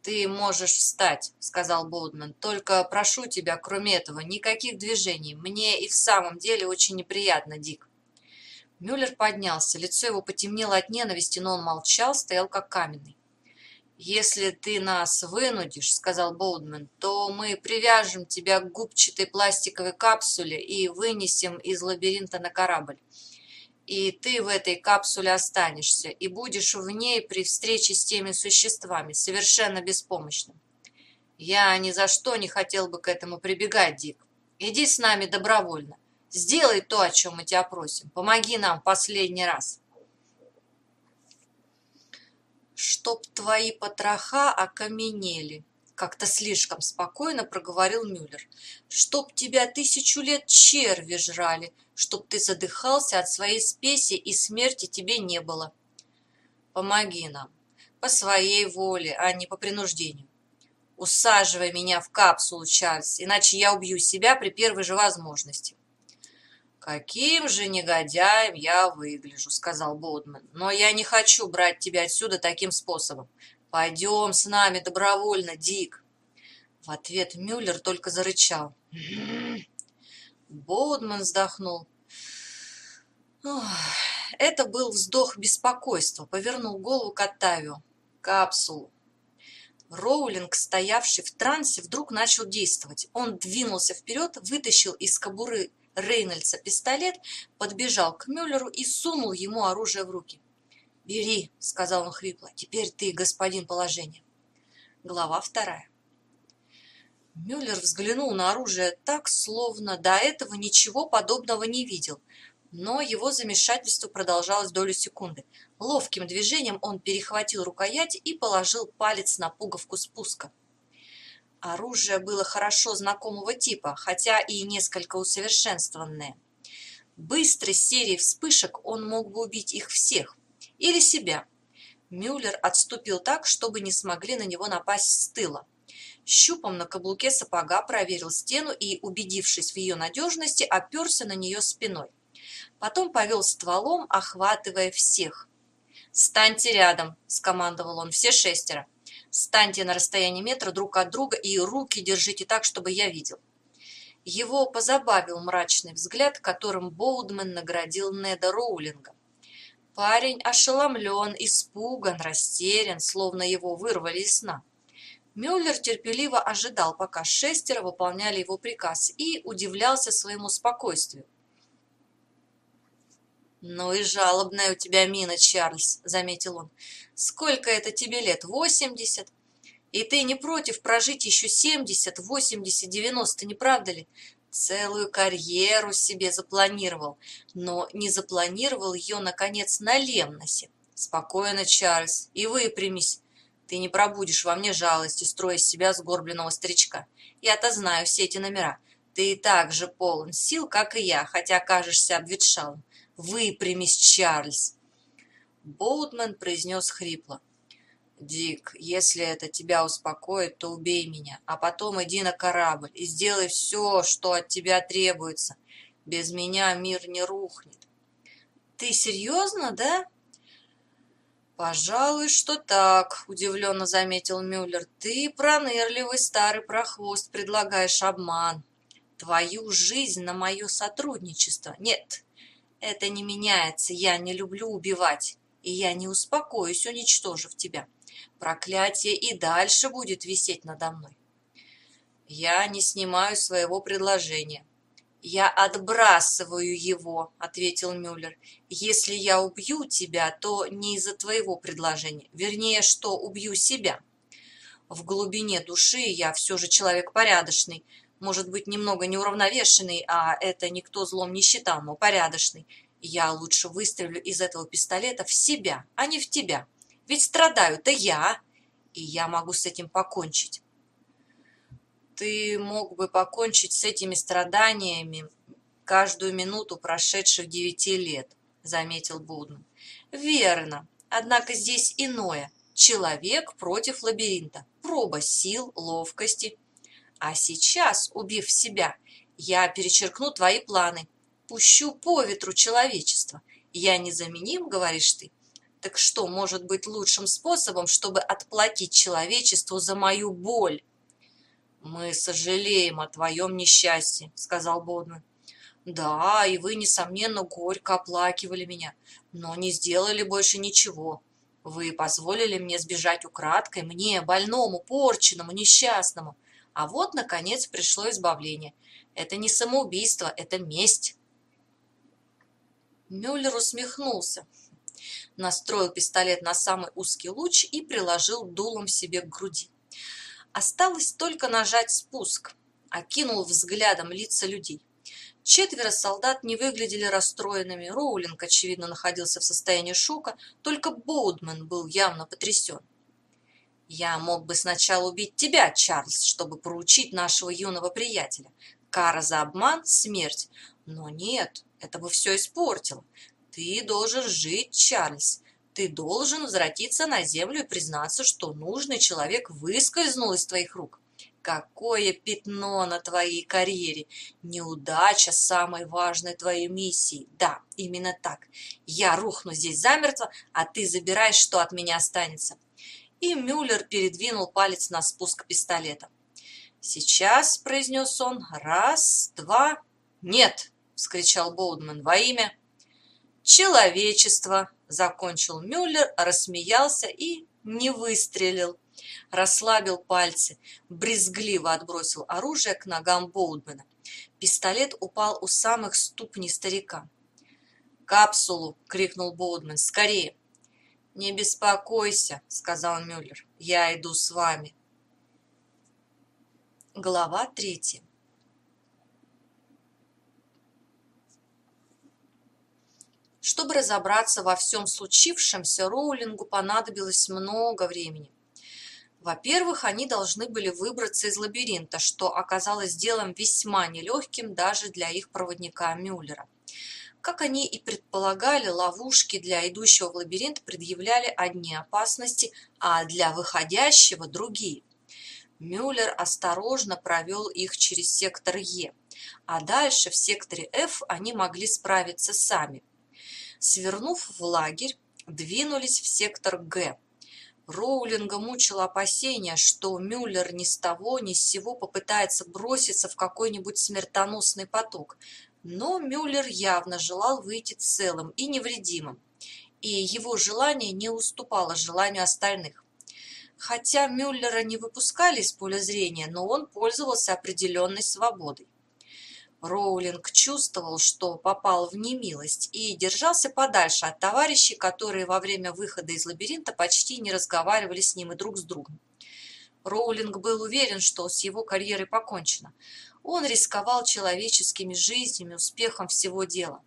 «Ты можешь встать», — сказал Боудмен. «Только прошу тебя, кроме этого, никаких движений. Мне и в самом деле очень неприятно, Дик». Мюллер поднялся. Лицо его потемнело от ненависти, но он молчал, стоял как каменный. «Если ты нас вынудишь, — сказал Боудмен, — то мы привяжем тебя к губчатой пластиковой капсуле и вынесем из лабиринта на корабль. И ты в этой капсуле останешься и будешь в ней при встрече с теми существами, совершенно беспомощным. Я ни за что не хотел бы к этому прибегать, Дик. Иди с нами добровольно. Сделай то, о чем мы тебя просим. Помоги нам последний раз» чтоб твои потроха окаменели как-то слишком спокойно проговорил мюллер чтоб тебя тысячу лет черви жрали чтоб ты задыхался от своей спеси и смерти тебе не было. Помоги нам. По своей воле а не по принуждению. Усаживай меня в капсулу чарльз иначе я убью себя при первой же возможности. Каким же негодяем я выгляжу сказал бодман но я не хочу брать тебя отсюда таким способом. Пойдем с нами добровольно дик. В ответ мюллер только зарычал бодман вздохнул это был вздох беспокойства повернул голову к оттавио капсулу Роулинг, стоявший в трансе, вдруг начал действовать. Он двинулся вперед, вытащил из кобуры Рейнольдса пистолет, подбежал к Мюллеру и сунул ему оружие в руки. «Бери», — сказал он хрипло, — «теперь ты господин положения». Глава вторая. Мюллер взглянул на оружие так, словно до этого ничего подобного не видел, но его замешательство продолжалось долю секунды. Ловким движением он перехватил рукоять и положил палец на пуговку спуска. Оружие было хорошо знакомого типа, хотя и несколько усовершенствованное. Быстрой серией вспышек он мог бы убить их всех. Или себя. Мюллер отступил так, чтобы не смогли на него напасть с тыла. Щупом на каблуке сапога проверил стену и, убедившись в ее надежности, оперся на нее спиной. Потом повел стволом, охватывая всех. «Станьте рядом», — скомандовал он, — «все шестеро. Станьте на расстоянии метра друг от друга и руки держите так, чтобы я видел. Его позабавил мрачный взгляд, которым Боудмен наградил Неда Роулинга. Парень ошеломлен, испуган, растерян, словно его вырвали из сна. Мюллер терпеливо ожидал, пока шестеро выполняли его приказ, и удивлялся своему спокойствию. «Ну и жалобная у тебя мина, Чарльз», — заметил он. «Сколько это тебе лет? Восемьдесят? И ты не против прожить еще семьдесят, восемьдесят, девяносто, не правда ли? Целую карьеру себе запланировал, но не запланировал ее, наконец, на Лемносе. Спокойно, Чарльз, и выпрямись. Ты не пробудешь во мне жалости, строя из себя сгорбленного старичка. Я-то знаю все эти номера. Ты и так же полон сил, как и я, хотя кажешься обветшалым. Выпрямись, Чарльз!» Боудман произнес хрипло. «Дик, если это тебя успокоит, то убей меня, а потом иди на корабль и сделай все, что от тебя требуется. Без меня мир не рухнет». «Ты серьезно, да?» «Пожалуй, что так», — удивленно заметил Мюллер. «Ты, пронырливый старый прохвост, предлагаешь обман. Твою жизнь на мое сотрудничество. Нет, это не меняется, я не люблю убивать, и я не успокоюсь, уничтожив тебя. Проклятие и дальше будет висеть надо мной. Я не снимаю своего предложения. Я отбрасываю его, ответил Мюллер. Если я убью тебя, то не из-за твоего предложения, вернее, что убью себя. В глубине души я все же человек порядочный, может быть, немного неуравновешенный, а это никто злом не считал, но порядочный. Я лучше выстрелю из этого пистолета в себя, а не в тебя. Ведь страдаю-то я, и я могу с этим покончить. Ты мог бы покончить с этими страданиями каждую минуту прошедших девяти лет, заметил Будман. Верно. Однако здесь иное. Человек против лабиринта. Проба сил, ловкости. А сейчас, убив себя, я перечеркну твои планы. Пущу по ветру человечество. Я незаменим, говоришь ты. Так что может быть лучшим способом, чтобы отплатить человечеству за мою боль? Мы сожалеем о твоем несчастье, сказал Бодман. Да, и вы, несомненно, горько оплакивали меня, но не сделали больше ничего. Вы позволили мне сбежать украдкой, мне, больному, порченному, несчастному. А вот, наконец, пришло избавление. Это не самоубийство, это месть. Мюллер усмехнулся, настроил пистолет на самый узкий луч и приложил дулом себе к груди. Осталось только нажать спуск. Окинул взглядом лица людей. Четверо солдат не выглядели расстроенными. Роулинг, очевидно, находился в состоянии шока, только Боудман был явно потрясен. «Я мог бы сначала убить тебя, Чарльз, чтобы поручить нашего юного приятеля. Кара за обман – смерть. Но нет, это бы все испортило. Ты должен жить, Чарльз. Ты должен возвратиться на землю и признаться, что нужный человек выскользнул из твоих рук. Какое пятно на твоей карьере! Неудача самой важной твоей миссии. Да, именно так. Я рухну здесь замертво, а ты забираешь, что от меня останется. И Мюллер передвинул палец на спуск пистолета. «Сейчас», — произнес он, — «раз, два...» «Нет!» — вскричал Боудман во имя «Человечество!» — закончил Мюллер, рассмеялся и не выстрелил расслабил пальцы, брезгливо отбросил оружие к ногам Боудмена. Пистолет упал у самых ступней старика. «Капсулу!» — крикнул Боудмен. «Скорее!» «Не беспокойся!» — сказал Мюллер. «Я иду с вами!» Глава третья Чтобы разобраться во всем случившемся, Роулингу понадобилось много времени. Во-первых, они должны были выбраться из лабиринта, что оказалось делом весьма нелегким даже для их проводника Мюллера. Как они и предполагали, ловушки для идущего в лабиринт предъявляли одни опасности, а для выходящего – другие. Мюллер осторожно провел их через сектор Е, а дальше в секторе F они могли справиться сами. Свернув в лагерь, двинулись в сектор Г – Роулинга мучило опасение, что Мюллер ни с того ни с сего попытается броситься в какой-нибудь смертоносный поток. Но Мюллер явно желал выйти целым и невредимым, и его желание не уступало желанию остальных. Хотя Мюллера не выпускали из поля зрения, но он пользовался определенной свободой. Роулинг чувствовал, что попал в немилость и держался подальше от товарищей, которые во время выхода из лабиринта почти не разговаривали с ним и друг с другом. Роулинг был уверен, что с его карьерой покончено. Он рисковал человеческими жизнями, успехом всего дела.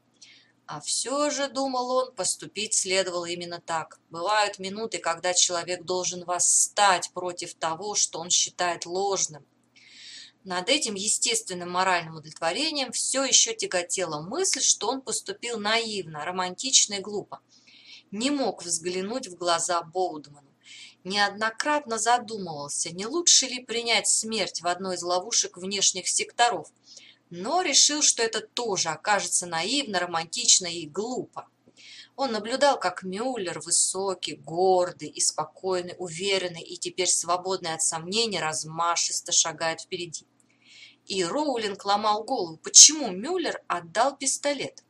А все же, думал он, поступить следовало именно так. Бывают минуты, когда человек должен восстать против того, что он считает ложным, над этим естественным моральным удовлетворением все еще тяготела мысль, что он поступил наивно, романтично и глупо. Не мог взглянуть в глаза Боудману. Неоднократно задумывался, не лучше ли принять смерть в одной из ловушек внешних секторов, но решил, что это тоже окажется наивно, романтично и глупо. Он наблюдал, как Мюллер, высокий, гордый и спокойный, уверенный и теперь свободный от сомнений, размашисто шагает впереди. И Роулинг ломал голову, почему Мюллер отдал пистолет.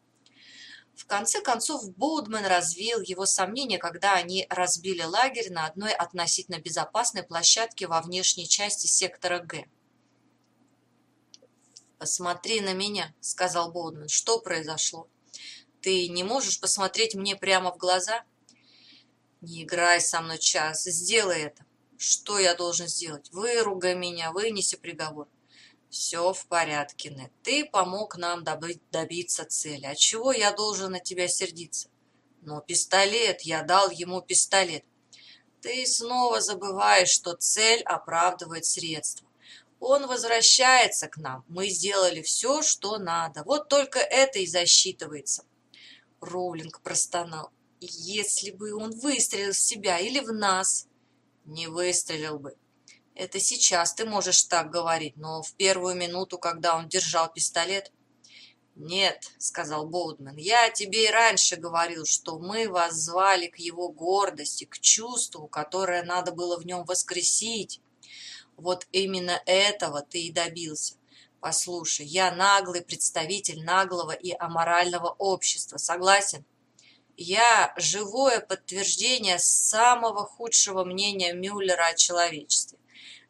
В конце концов, Боудман развеял его сомнения, когда они разбили лагерь на одной относительно безопасной площадке во внешней части сектора Г. «Посмотри на меня», — сказал Боудман. «Что произошло? Ты не можешь посмотреть мне прямо в глаза?» «Не играй со мной час, сделай это». «Что я должен сделать? Выругай меня, вынеси приговор». Все в порядке, Нед. Ты помог нам добыть, добиться цели. А чего я должен на тебя сердиться? Но пистолет, я дал ему пистолет. Ты снова забываешь, что цель оправдывает средства. Он возвращается к нам. Мы сделали все, что надо. Вот только это и засчитывается. Роулинг простонал. Если бы он выстрелил в себя или в нас, не выстрелил бы. Это сейчас ты можешь так говорить, но в первую минуту, когда он держал пистолет... «Нет», — сказал Боудман, — «я тебе и раньше говорил, что мы вас звали к его гордости, к чувству, которое надо было в нем воскресить. Вот именно этого ты и добился. Послушай, я наглый представитель наглого и аморального общества, согласен? Я живое подтверждение самого худшего мнения Мюллера о человечестве.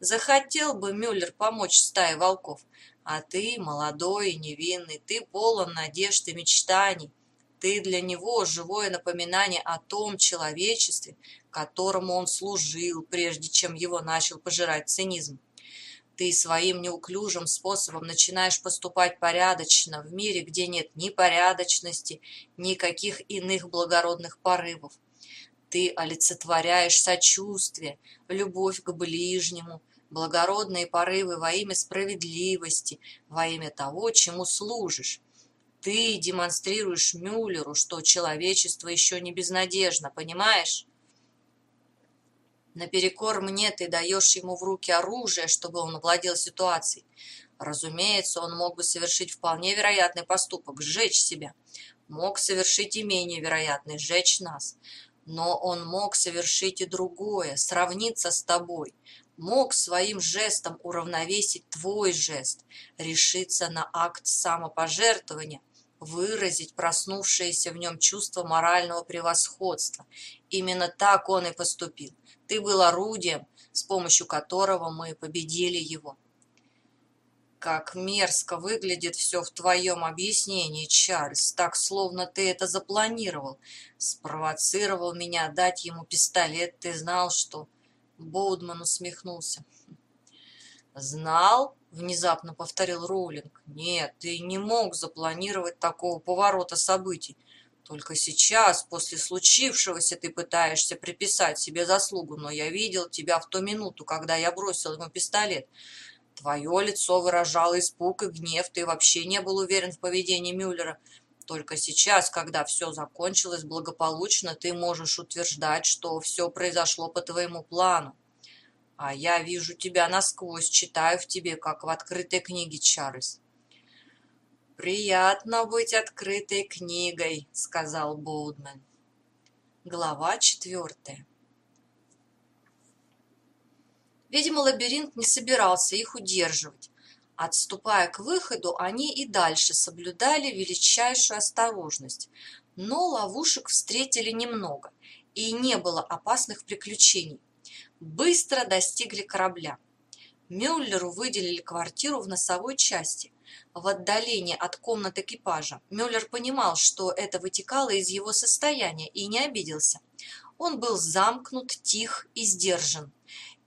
Захотел бы Мюллер помочь стае волков, а ты молодой и невинный, ты полон надежд и мечтаний. Ты для него живое напоминание о том человечестве, которому он служил, прежде чем его начал пожирать цинизм. Ты своим неуклюжим способом начинаешь поступать порядочно в мире, где нет ни порядочности, никаких иных благородных порывов. Ты олицетворяешь сочувствие, любовь к ближнему, благородные порывы во имя справедливости, во имя того, чему служишь. Ты демонстрируешь Мюллеру, что человечество еще не безнадежно, понимаешь? Наперекор мне ты даешь ему в руки оружие, чтобы он овладел ситуацией. Разумеется, он мог бы совершить вполне вероятный поступок – сжечь себя. Мог совершить и менее вероятный – сжечь нас. Но он мог совершить и другое – сравниться с тобой. Мог своим жестом уравновесить твой жест, решиться на акт самопожертвования, выразить проснувшееся в нем чувство морального превосходства. Именно так он и поступил. Ты был орудием, с помощью которого мы победили его. Как мерзко выглядит все в твоем объяснении, Чарльз, так словно ты это запланировал. Спровоцировал меня дать ему пистолет, ты знал, что... Боудман усмехнулся. «Знал?» — внезапно повторил Роулинг. «Нет, ты не мог запланировать такого поворота событий. Только сейчас, после случившегося, ты пытаешься приписать себе заслугу, но я видел тебя в ту минуту, когда я бросил ему пистолет. Твое лицо выражало испуг и гнев, ты вообще не был уверен в поведении Мюллера. Только сейчас, когда все закончилось благополучно, ты можешь утверждать, что все произошло по твоему плану. А я вижу тебя насквозь, читаю в тебе, как в открытой книге, Чарльз. «Приятно быть открытой книгой», — сказал Боудмен. Глава четвертая. Видимо, лабиринт не собирался их удерживать. Отступая к выходу, они и дальше соблюдали величайшую осторожность, но ловушек встретили немного, и не было опасных приключений. Быстро достигли корабля. Мюллеру выделили квартиру в носовой части, в отдалении от комнат экипажа. Мюллер понимал, что это вытекало из его состояния, и не обиделся. Он был замкнут, тих и сдержан.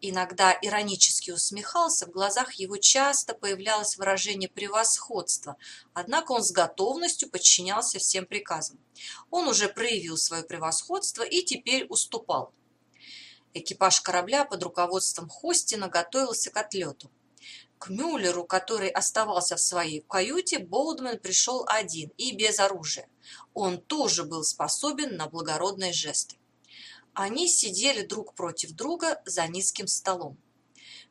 Иногда иронически усмехался, в глазах его часто появлялось выражение превосходства, однако он с готовностью подчинялся всем приказам. Он уже проявил свое превосходство и теперь уступал. Экипаж корабля под руководством Хостина готовился к отлету. К Мюллеру, который оставался в своей каюте, Болдман пришел один и без оружия. Он тоже был способен на благородные жесты. Они сидели друг против друга за низким столом.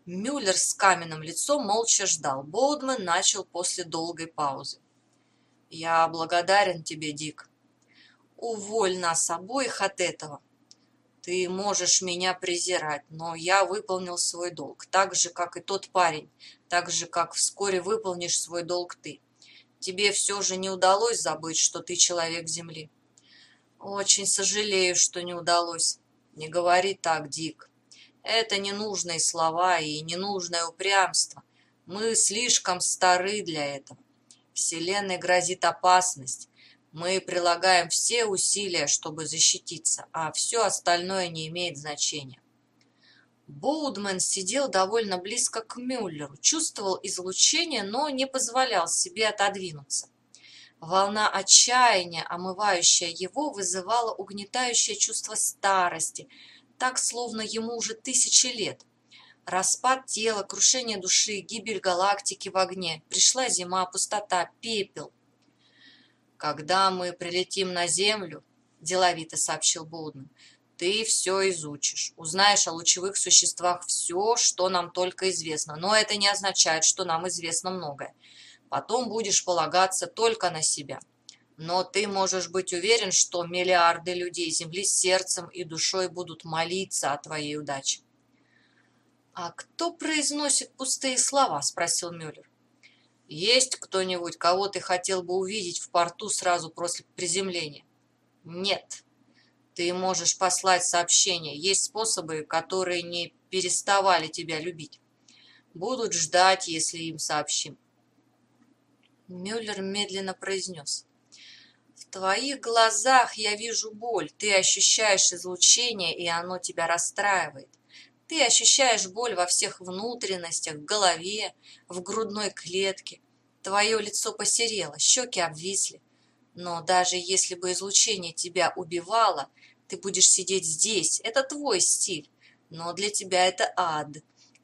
Мюллер с каменным лицом молча ждал. Болдман начал после долгой паузы. «Я благодарен тебе, Дик. Уволь нас обоих от этого. Ты можешь меня презирать, но я выполнил свой долг, так же, как и тот парень, так же, как вскоре выполнишь свой долг ты. Тебе все же не удалось забыть, что ты человек Земли. Очень сожалею, что не удалось. Не говори так, Дик. Это ненужные слова и ненужное упрямство. Мы слишком стары для этого. Вселенной грозит опасность. Мы прилагаем все усилия, чтобы защититься, а все остальное не имеет значения. Боудмен сидел довольно близко к Мюллеру, чувствовал излучение, но не позволял себе отодвинуться. Волна отчаяния, омывающая его, вызывала угнетающее чувство старости, так, словно ему уже тысячи лет. Распад тела, крушение души, гибель галактики в огне. Пришла зима, пустота, пепел. «Когда мы прилетим на Землю», – деловито сообщил Боудмен, – «ты все изучишь, узнаешь о лучевых существах все, что нам только известно, но это не означает, что нам известно многое. Потом будешь полагаться только на себя. Но ты можешь быть уверен, что миллиарды людей Земли сердцем и душой будут молиться о твоей удаче. «А кто произносит пустые слова?» – спросил Мюллер. «Есть кто-нибудь, кого ты хотел бы увидеть в порту сразу после приземления?» «Нет. Ты можешь послать сообщение. Есть способы, которые не переставали тебя любить. Будут ждать, если им сообщим. Мюллер медленно произнес. «В твоих глазах я вижу боль. Ты ощущаешь излучение, и оно тебя расстраивает. Ты ощущаешь боль во всех внутренностях, в голове, в грудной клетке. Твое лицо посерело, щеки обвисли. Но даже если бы излучение тебя убивало, ты будешь сидеть здесь. Это твой стиль. Но для тебя это ад.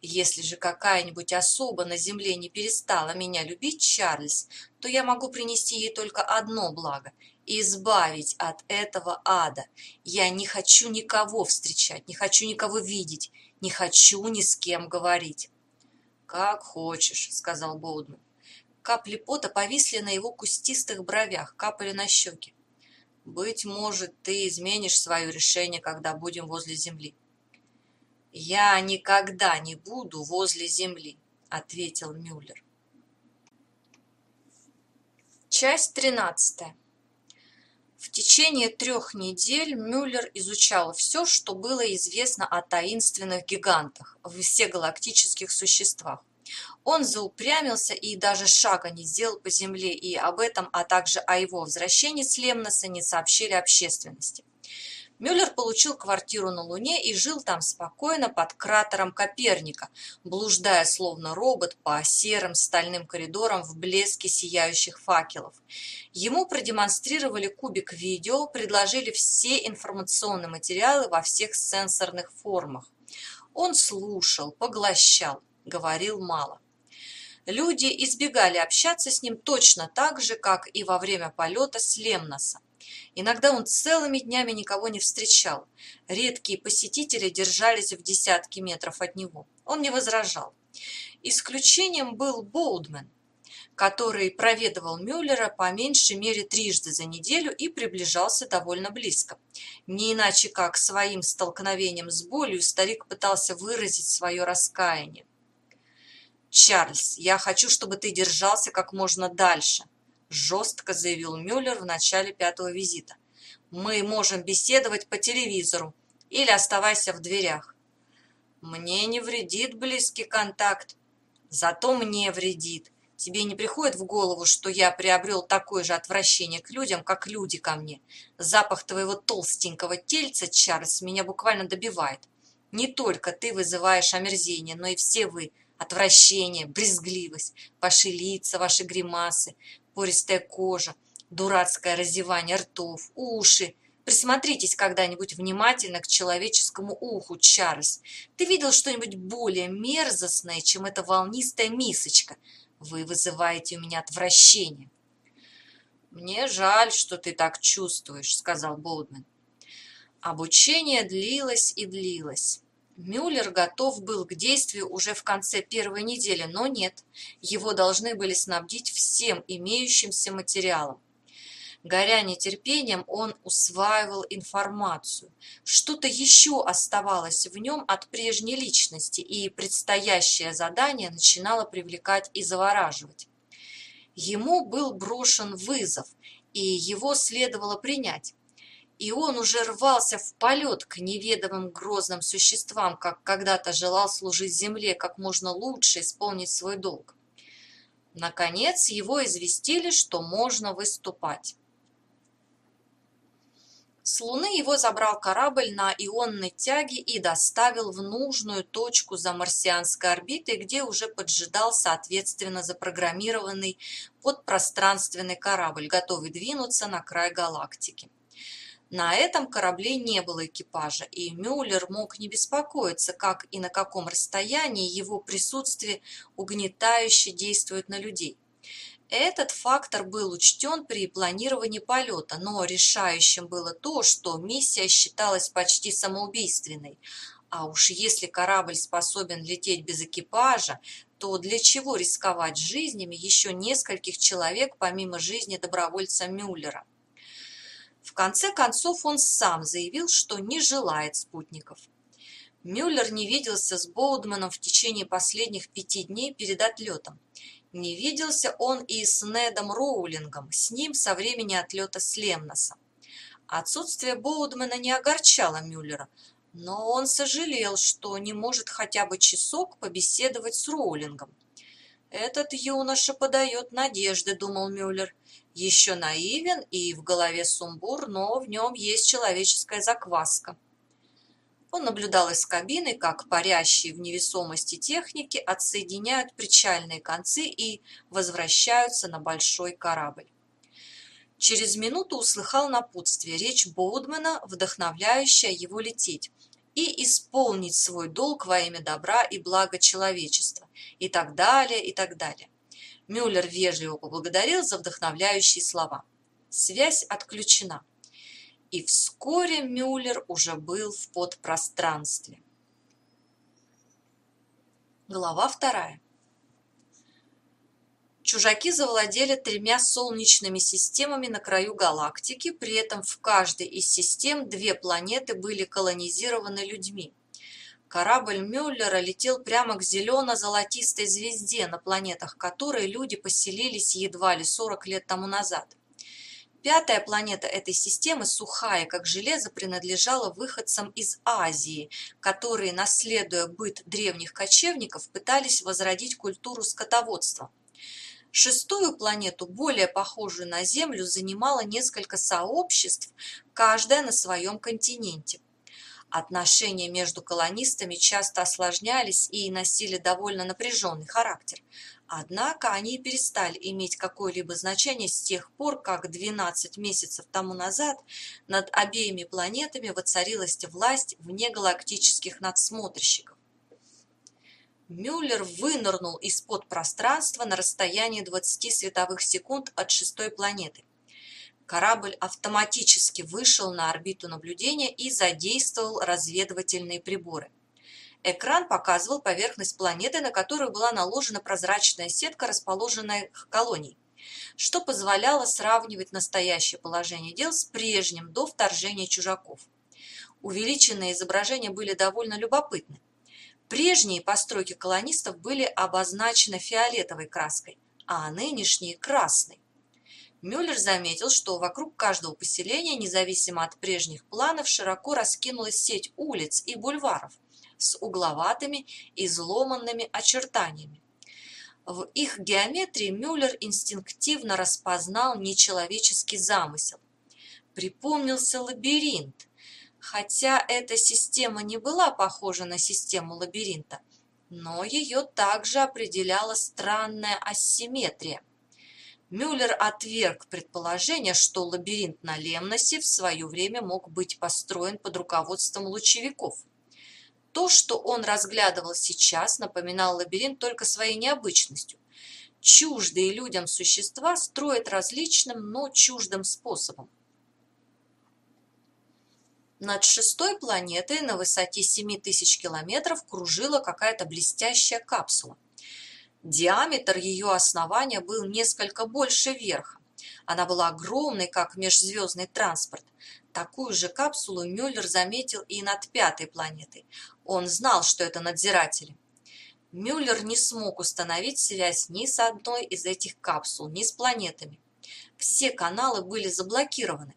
Если же какая-нибудь особа на земле не перестала меня любить, Чарльз, то я могу принести ей только одно благо – избавить от этого ада. Я не хочу никого встречать, не хочу никого видеть, не хочу ни с кем говорить. «Как хочешь», – сказал Боудман. Капли пота повисли на его кустистых бровях, капали на щеки. «Быть может, ты изменишь свое решение, когда будем возле земли». «Я никогда не буду возле земли», — ответил Мюллер. Часть тринадцатая. В течение трех недель Мюллер изучал все, что было известно о таинственных гигантах, всегалактических существах. Он заупрямился и даже шага не сделал по земле, и об этом, а также о его возвращении с Лемноса не сообщили общественности. Мюллер получил квартиру на Луне и жил там спокойно под кратером Коперника, блуждая словно робот по серым стальным коридорам в блеске сияющих факелов. Ему продемонстрировали кубик видео, предложили все информационные материалы во всех сенсорных формах. Он слушал, поглощал, говорил мало. Люди избегали общаться с ним точно так же, как и во время полета с Лемноса. Иногда он целыми днями никого не встречал. Редкие посетители держались в десятки метров от него. Он не возражал. Исключением был Болдмен, который проведывал Мюллера по меньшей мере трижды за неделю и приближался довольно близко. Не иначе как своим столкновением с болью старик пытался выразить свое раскаяние. «Чарльз, я хочу, чтобы ты держался как можно дальше», жестко заявил Мюллер в начале пятого визита. «Мы можем беседовать по телевизору или оставайся в дверях». «Мне не вредит близкий контакт, зато мне вредит. Тебе не приходит в голову, что я приобрел такое же отвращение к людям, как люди ко мне? Запах твоего толстенького тельца, Чарльз, меня буквально добивает. Не только ты вызываешь омерзение, но и все вы – отвращение, брезгливость, ваши лица, ваши гримасы, пористая кожа, дурацкое разевание ртов, уши. Присмотритесь когда-нибудь внимательно к человеческому уху, Чарльз. Ты видел что-нибудь более мерзостное, чем эта волнистая мисочка? Вы вызываете у меня отвращение. «Мне жаль, что ты так чувствуешь», — сказал Болдман. Обучение длилось и длилось. Мюллер готов был к действию уже в конце первой недели, но нет, его должны были снабдить всем имеющимся материалом. Горя нетерпением, он усваивал информацию. Что-то еще оставалось в нем от прежней личности, и предстоящее задание начинало привлекать и завораживать. Ему был брошен вызов, и его следовало принять и он уже рвался в полет к неведомым грозным существам, как когда-то желал служить земле как можно лучше исполнить свой долг. Наконец его известили, что можно выступать. С Луны его забрал корабль на ионной тяге и доставил в нужную точку за марсианской орбитой, где уже поджидал соответственно запрограммированный подпространственный корабль, готовый двинуться на край галактики. На этом корабле не было экипажа, и Мюллер мог не беспокоиться, как и на каком расстоянии его присутствие угнетающе действует на людей. Этот фактор был учтен при планировании полета, но решающим было то, что миссия считалась почти самоубийственной. А уж если корабль способен лететь без экипажа, то для чего рисковать жизнями еще нескольких человек помимо жизни добровольца Мюллера? В конце концов он сам заявил, что не желает спутников. Мюллер не виделся с Боудманом в течение последних пяти дней перед отлетом. Не виделся он и с Недом Роулингом, с ним со времени отлета с Лемноса. Отсутствие Боудмана не огорчало Мюллера, но он сожалел, что не может хотя бы часок побеседовать с Роулингом. «Этот юноша подает надежды», — думал Мюллер. «Еще наивен и в голове сумбур, но в нем есть человеческая закваска». Он наблюдал из кабины, как парящие в невесомости техники отсоединяют причальные концы и возвращаются на большой корабль. Через минуту услыхал напутствие, речь Боудмана, вдохновляющая его лететь и исполнить свой долг во имя добра и блага человечества, и так далее, и так далее. Мюллер вежливо поблагодарил за вдохновляющие слова. Связь отключена и вскоре Мюллер уже был в подпространстве. Глава вторая. Чужаки завладели тремя солнечными системами на краю галактики, при этом в каждой из систем две планеты были колонизированы людьми. Корабль Мюллера летел прямо к зелено-золотистой звезде, на планетах которой люди поселились едва ли 40 лет тому назад. Пятая планета этой системы, сухая, как железо, принадлежала выходцам из Азии, которые, наследуя быт древних кочевников, пытались возродить культуру скотоводства. Шестую планету, более похожую на Землю, занимало несколько сообществ, каждая на своем континенте. Отношения между колонистами часто осложнялись и носили довольно напряженный характер. Однако они перестали иметь какое-либо значение с тех пор, как 12 месяцев тому назад над обеими планетами воцарилась власть внегалактических надсмотрщиков. Мюллер вынырнул из-под пространства на расстоянии 20 световых секунд от шестой планеты. Корабль автоматически вышел на орбиту наблюдения и задействовал разведывательные приборы. Экран показывал поверхность планеты, на которую была наложена прозрачная сетка расположенных колоний, что позволяло сравнивать настоящее положение дел с прежним до вторжения чужаков. Увеличенные изображения были довольно любопытны. Прежние постройки колонистов были обозначены фиолетовой краской, а нынешние – красной. Мюллер заметил, что вокруг каждого поселения, независимо от прежних планов, широко раскинулась сеть улиц и бульваров – с угловатыми, изломанными очертаниями. В их геометрии Мюллер инстинктивно распознал нечеловеческий замысел. Припомнился лабиринт. Хотя эта система не была похожа на систему лабиринта, но ее также определяла странная асимметрия. Мюллер отверг предположение, что лабиринт на Лемносе в свое время мог быть построен под руководством лучевиков – то, что он разглядывал сейчас, напоминал лабиринт только своей необычностью. Чуждые людям существа строят различным, но чуждым способом. Над шестой планетой на высоте 7000 километров кружила какая-то блестящая капсула. Диаметр ее основания был несколько больше верха. Она была огромной, как межзвездный транспорт. Такую же капсулу Мюллер заметил и над пятой планетой. Он знал, что это надзиратели. Мюллер не смог установить связь ни с одной из этих капсул, ни с планетами. Все каналы были заблокированы.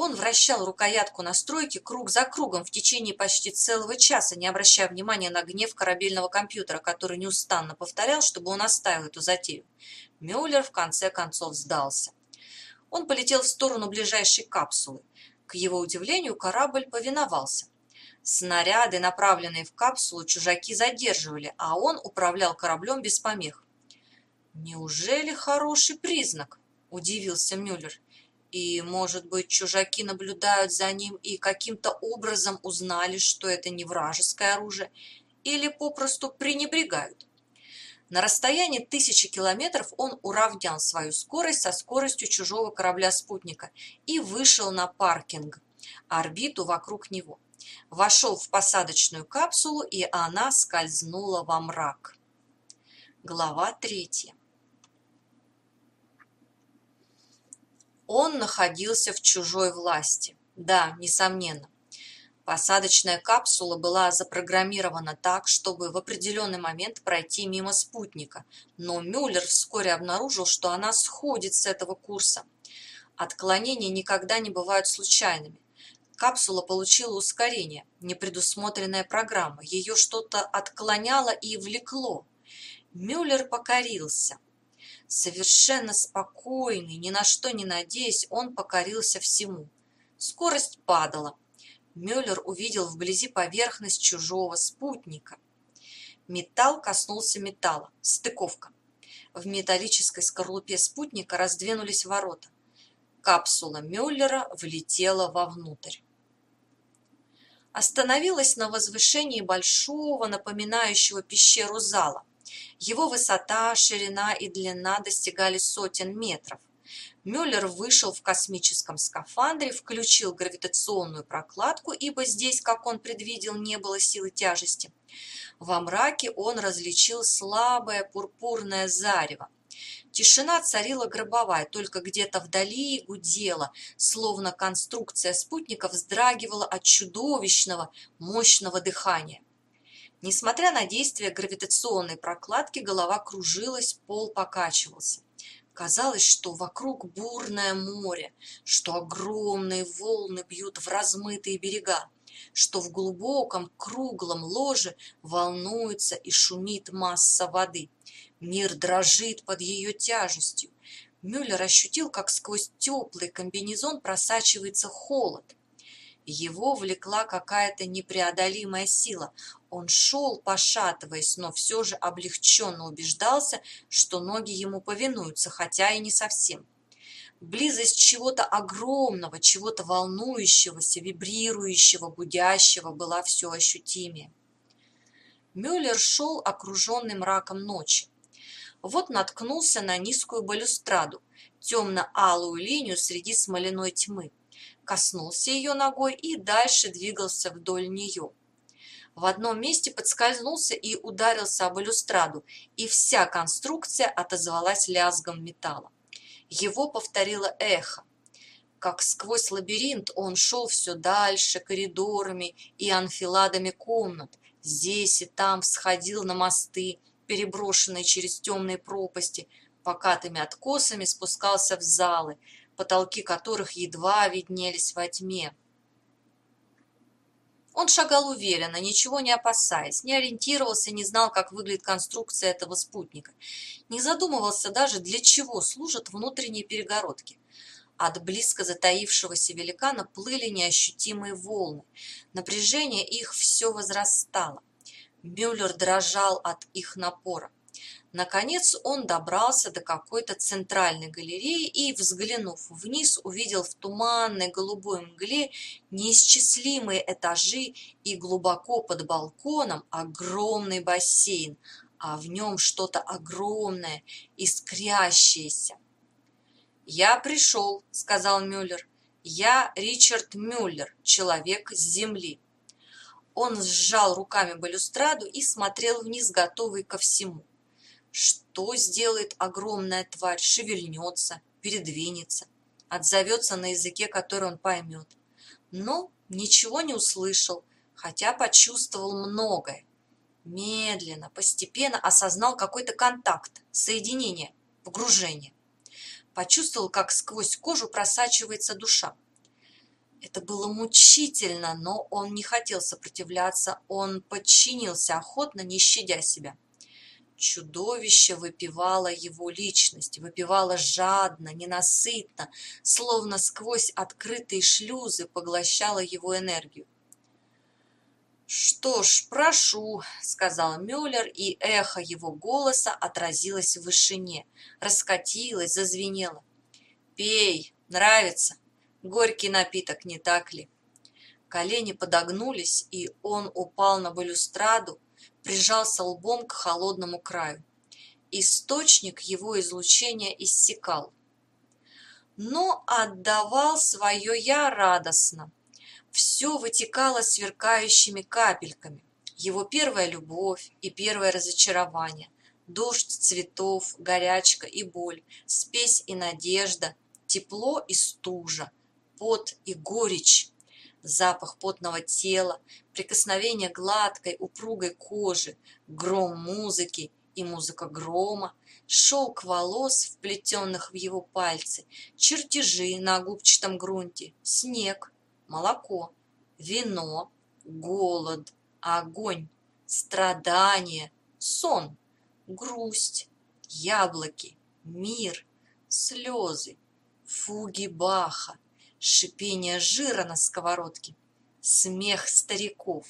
Он вращал рукоятку настройки круг за кругом в течение почти целого часа, не обращая внимания на гнев корабельного компьютера, который неустанно повторял, чтобы он оставил эту затею. Мюллер в конце концов сдался. Он полетел в сторону ближайшей капсулы. К его удивлению, корабль повиновался. Снаряды, направленные в капсулу, чужаки задерживали, а он управлял кораблем без помех. «Неужели хороший признак?» – удивился Мюллер. «И, может быть, чужаки наблюдают за ним и каким-то образом узнали, что это не вражеское оружие, или попросту пренебрегают?» На расстоянии тысячи километров он уравнял свою скорость со скоростью чужого корабля-спутника и вышел на паркинг, орбиту вокруг него вошел в посадочную капсулу, и она скользнула во мрак. Глава третья. Он находился в чужой власти. Да, несомненно. Посадочная капсула была запрограммирована так, чтобы в определенный момент пройти мимо спутника, но Мюллер вскоре обнаружил, что она сходит с этого курса. Отклонения никогда не бывают случайными. Капсула получила ускорение, непредусмотренная программа. Ее что-то отклоняло и влекло. Мюллер покорился. Совершенно спокойный, ни на что не надеясь, он покорился всему. Скорость падала. Мюллер увидел вблизи поверхность чужого спутника. Металл коснулся металла. Стыковка. В металлической скорлупе спутника раздвинулись ворота. Капсула Мюллера влетела вовнутрь остановилась на возвышении большого, напоминающего пещеру зала. Его высота, ширина и длина достигали сотен метров. Мюллер вышел в космическом скафандре, включил гравитационную прокладку, ибо здесь, как он предвидел, не было силы тяжести. Во мраке он различил слабое пурпурное зарево. Тишина царила гробовая, только где-то вдали гудела, словно конструкция спутника вздрагивала от чудовищного, мощного дыхания. Несмотря на действие гравитационной прокладки, голова кружилась, пол покачивался. Казалось, что вокруг бурное море, что огромные волны бьют в размытые берега, что в глубоком круглом ложе волнуется и шумит масса воды. Мир дрожит под ее тяжестью. Мюллер ощутил, как сквозь теплый комбинезон просачивается холод. Его влекла какая-то непреодолимая сила. Он шел, пошатываясь, но все же облегченно убеждался, что ноги ему повинуются, хотя и не совсем. Близость чего-то огромного, чего-то волнующегося, вибрирующего, гудящего была все ощутимее. Мюллер шел, окруженный мраком ночи вот наткнулся на низкую балюстраду, темно-алую линию среди смоляной тьмы. Коснулся ее ногой и дальше двигался вдоль нее. В одном месте подскользнулся и ударился об балюстраду, и вся конструкция отозвалась лязгом металла. Его повторило эхо. Как сквозь лабиринт он шел все дальше коридорами и анфиладами комнат, здесь и там всходил на мосты, переброшенный через темные пропасти, покатыми откосами спускался в залы, потолки которых едва виднелись во тьме. Он шагал уверенно, ничего не опасаясь, не ориентировался, не знал, как выглядит конструкция этого спутника, не задумывался даже, для чего служат внутренние перегородки. От близко затаившегося великана плыли неощутимые волны. Напряжение их все возрастало. Мюллер дрожал от их напора. Наконец он добрался до какой-то центральной галереи и, взглянув вниз, увидел в туманной голубой мгле неисчислимые этажи и глубоко под балконом огромный бассейн, а в нем что-то огромное, искрящееся. «Я пришел», — сказал Мюллер. «Я Ричард Мюллер, человек с земли». Он сжал руками балюстраду и смотрел вниз, готовый ко всему. Что сделает огромная тварь? Шевельнется, передвинется, отзовется на языке, который он поймет. Но ничего не услышал, хотя почувствовал многое. Медленно, постепенно осознал какой-то контакт, соединение, погружение. Почувствовал, как сквозь кожу просачивается душа. Это было мучительно, но он не хотел сопротивляться, он подчинился охотно, не щадя себя. Чудовище выпивало его личность, выпивало жадно, ненасытно, словно сквозь открытые шлюзы поглощало его энергию. «Что ж, прошу», — сказал Мюллер, и эхо его голоса отразилось в вышине, раскатилось, зазвенело. «Пей, нравится. Горький напиток, не так ли?» Колени подогнулись, и он упал на балюстраду, прижался лбом к холодному краю. Источник его излучения иссякал. Но отдавал свое «я» радостно. Все вытекало сверкающими капельками. Его первая любовь и первое разочарование, дождь цветов, горячка и боль, спесь и надежда, тепло и стужа, пот и горечь, запах потного тела, прикосновение гладкой, упругой кожи, гром музыки и музыка грома, шелк волос, вплетенных в его пальцы, чертежи на губчатом грунте, снег, молоко, вино, голод, огонь, страдание, сон, грусть, яблоки, мир, слезы, фуги Баха, шипение жира на сковородке, смех стариков,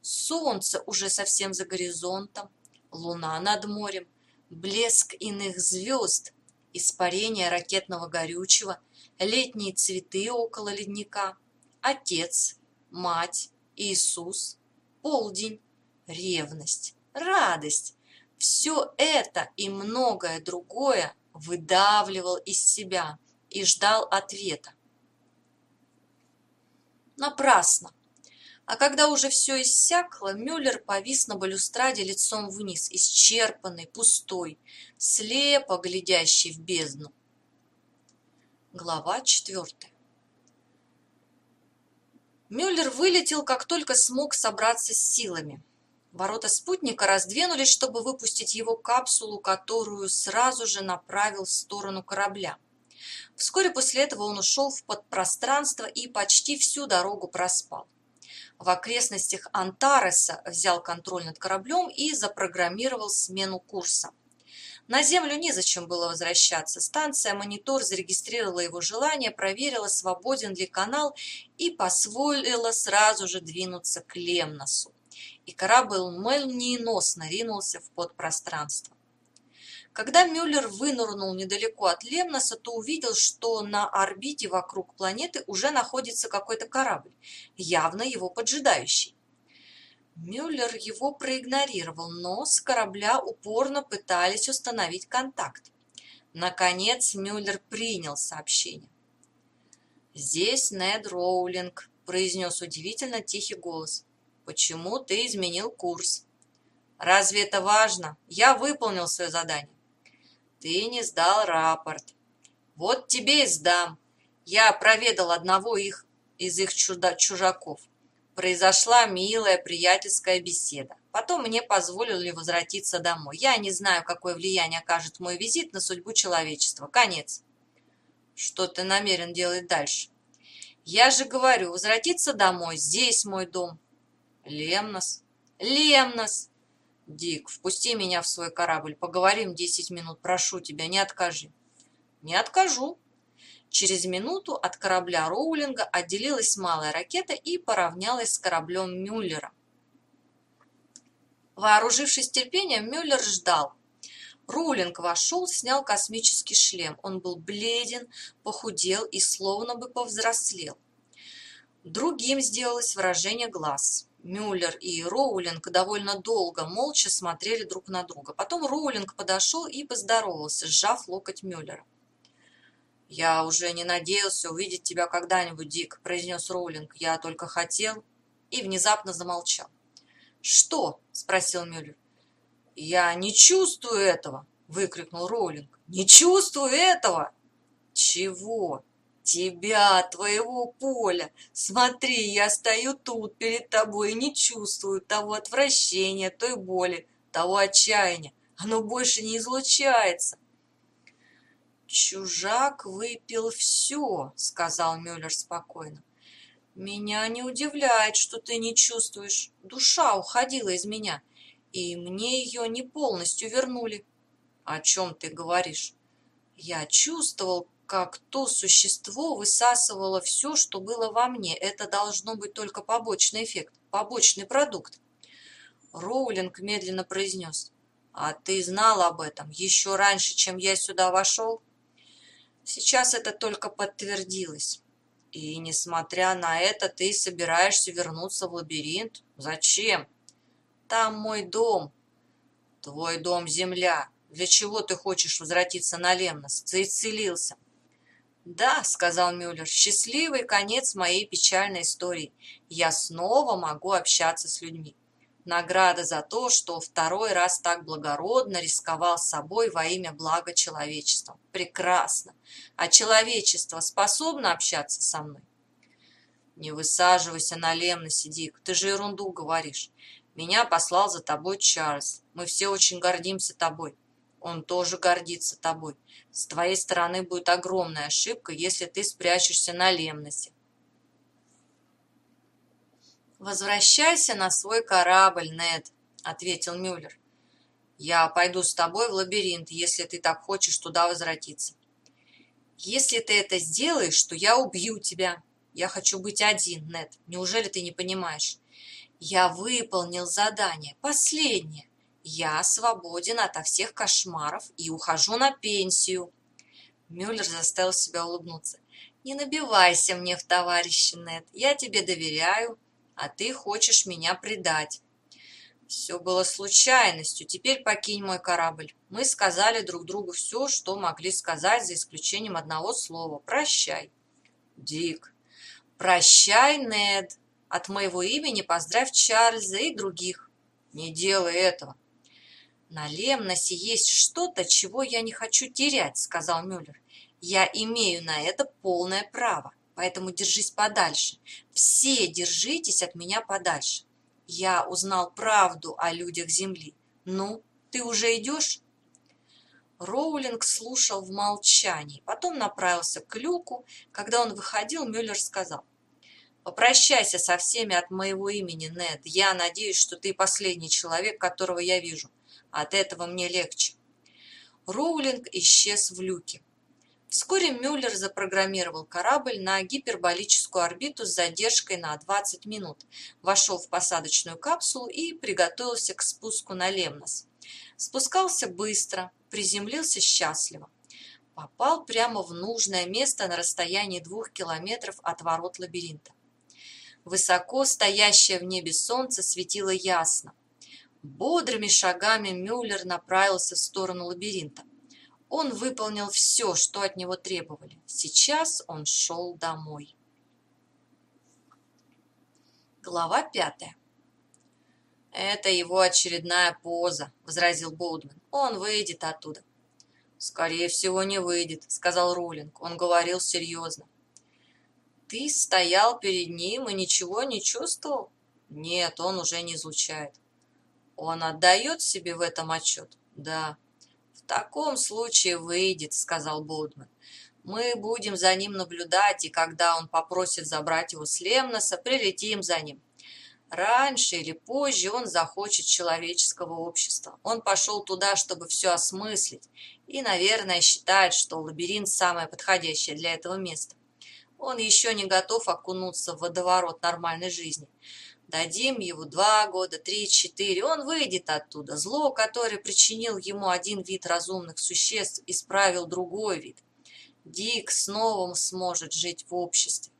солнце уже совсем за горизонтом, луна над морем, блеск иных звезд, испарение ракетного горючего, летние цветы около ледника, отец, мать, Иисус, полдень, ревность, радость. Все это и многое другое выдавливал из себя и ждал ответа. Напрасно. А когда уже все иссякло, Мюллер повис на балюстраде лицом вниз, исчерпанный, пустой, слепо глядящий в бездну. Глава четвертая. Мюллер вылетел, как только смог собраться с силами. Ворота спутника раздвинулись, чтобы выпустить его капсулу, которую сразу же направил в сторону корабля. Вскоре после этого он ушел в подпространство и почти всю дорогу проспал. В окрестностях Антареса взял контроль над кораблем и запрограммировал смену курса. На Землю незачем было возвращаться. Станция «Монитор» зарегистрировала его желание, проверила, свободен ли канал и позволила сразу же двинуться к Лемносу. И корабль молниеносно ринулся в подпространство. Когда Мюллер вынырнул недалеко от Лемноса, то увидел, что на орбите вокруг планеты уже находится какой-то корабль, явно его поджидающий. Мюллер его проигнорировал, но с корабля упорно пытались установить контакт. Наконец Мюллер принял сообщение. «Здесь Нед Роулинг», – произнес удивительно тихий голос. «Почему ты изменил курс?» «Разве это важно? Я выполнил свое задание». «Ты не сдал рапорт». «Вот тебе и сдам. Я проведал одного их, из их чуда чужаков произошла милая приятельская беседа. Потом мне позволили возвратиться домой. Я не знаю, какое влияние окажет мой визит на судьбу человечества. Конец. Что ты намерен делать дальше? Я же говорю, возвратиться домой. Здесь мой дом. Лемнос. Лемнос. Дик, впусти меня в свой корабль. Поговорим десять минут. Прошу тебя, не откажи. Не откажу, Через минуту от корабля Роулинга отделилась малая ракета и поравнялась с кораблем Мюллера. Вооружившись терпением, Мюллер ждал. Роулинг вошел, снял космический шлем. Он был бледен, похудел и словно бы повзрослел. Другим сделалось выражение глаз. Мюллер и Роулинг довольно долго молча смотрели друг на друга. Потом Роулинг подошел и поздоровался, сжав локоть Мюллера. «Я уже не надеялся увидеть тебя когда-нибудь, Дик», – произнес Роулинг. «Я только хотел...» И внезапно замолчал. «Что?» – спросил Мюллер. «Я не чувствую этого!» – выкрикнул Роулинг. «Не чувствую этого!» «Чего?» «Тебя, твоего поля! Смотри, я стою тут перед тобой и не чувствую того отвращения, той боли, того отчаяния. Оно больше не излучается. «Чужак выпил все», — сказал Мюллер спокойно. «Меня не удивляет, что ты не чувствуешь. Душа уходила из меня. и мне ее не полностью вернули. О чем ты говоришь? Я чувствовал, как то существо высасывало все, что было во мне. Это должно быть только побочный эффект, побочный продукт. Роулинг медленно произнес. «А ты знал об этом еще раньше, чем я сюда вошел?» «Сейчас это только подтвердилось. И, несмотря на это, ты собираешься вернуться в лабиринт? Зачем? Там мой дом. Твой дом – земля. Для чего ты хочешь возвратиться на Лемнос? Ты исцелился». «Да», — сказал Мюллер, — «счастливый конец моей печальной истории. Я снова могу общаться с людьми. Награда за то, что второй раз так благородно рисковал собой во имя блага человечества. Прекрасно. А человечество способно общаться со мной? Не высаживайся на Лемносе, Дик, ты же ерунду говоришь. Меня послал за тобой Чарльз. Мы все очень гордимся тобой. Он тоже гордится тобой. С твоей стороны будет огромная ошибка, если ты спрячешься на Лемносе. «Возвращайся на свой корабль, Нед», — ответил Мюллер. «Я пойду с тобой в лабиринт, если ты так хочешь туда возвратиться. Если ты это сделаешь, то я убью тебя. Я хочу быть один, Нед. Неужели ты не понимаешь? Я выполнил задание, последнее. Я свободен ото всех кошмаров и ухожу на пенсию». Мюллер заставил себя улыбнуться. «Не набивайся мне в товарищи, Нед. Я тебе доверяю а ты хочешь меня предать. Все было случайностью, теперь покинь мой корабль. Мы сказали друг другу все, что могли сказать, за исключением одного слова. Прощай. Дик. Прощай, Нед. От моего имени поздравь Чарльза и других. Не делай этого. На Лемносе есть что-то, чего я не хочу терять, сказал Мюллер. Я имею на это полное право поэтому держись подальше. Все держитесь от меня подальше. Я узнал правду о людях Земли. Ну, ты уже идешь?» Роулинг слушал в молчании, потом направился к люку. Когда он выходил, Мюллер сказал, «Попрощайся со всеми от моего имени, Нед. Я надеюсь, что ты последний человек, которого я вижу. От этого мне легче». Роулинг исчез в люке. Вскоре Мюллер запрограммировал корабль на гиперболическую орбиту с задержкой на 20 минут, вошел в посадочную капсулу и приготовился к спуску на Лемнос. Спускался быстро, приземлился счастливо. Попал прямо в нужное место на расстоянии двух километров от ворот лабиринта. Высоко стоящее в небе солнце светило ясно. Бодрыми шагами Мюллер направился в сторону лабиринта. Он выполнил все, что от него требовали. Сейчас он шел домой. Глава пятая. «Это его очередная поза», — возразил Болдман. «Он выйдет оттуда». «Скорее всего, не выйдет», — сказал Роллинг. Он говорил серьезно. «Ты стоял перед ним и ничего не чувствовал?» «Нет, он уже не излучает». «Он отдает себе в этом отчет?» «Да». «В таком случае выйдет», — сказал Бодман. «Мы будем за ним наблюдать, и когда он попросит забрать его с Лемноса, прилетим за ним. Раньше или позже он захочет человеческого общества. Он пошел туда, чтобы все осмыслить, и, наверное, считает, что лабиринт самое подходящее для этого места. Он еще не готов окунуться в водоворот нормальной жизни. Дадим ему два года, три, четыре, он выйдет оттуда. Зло, которое причинил ему один вид разумных существ, исправил другой вид. Дик снова сможет жить в обществе.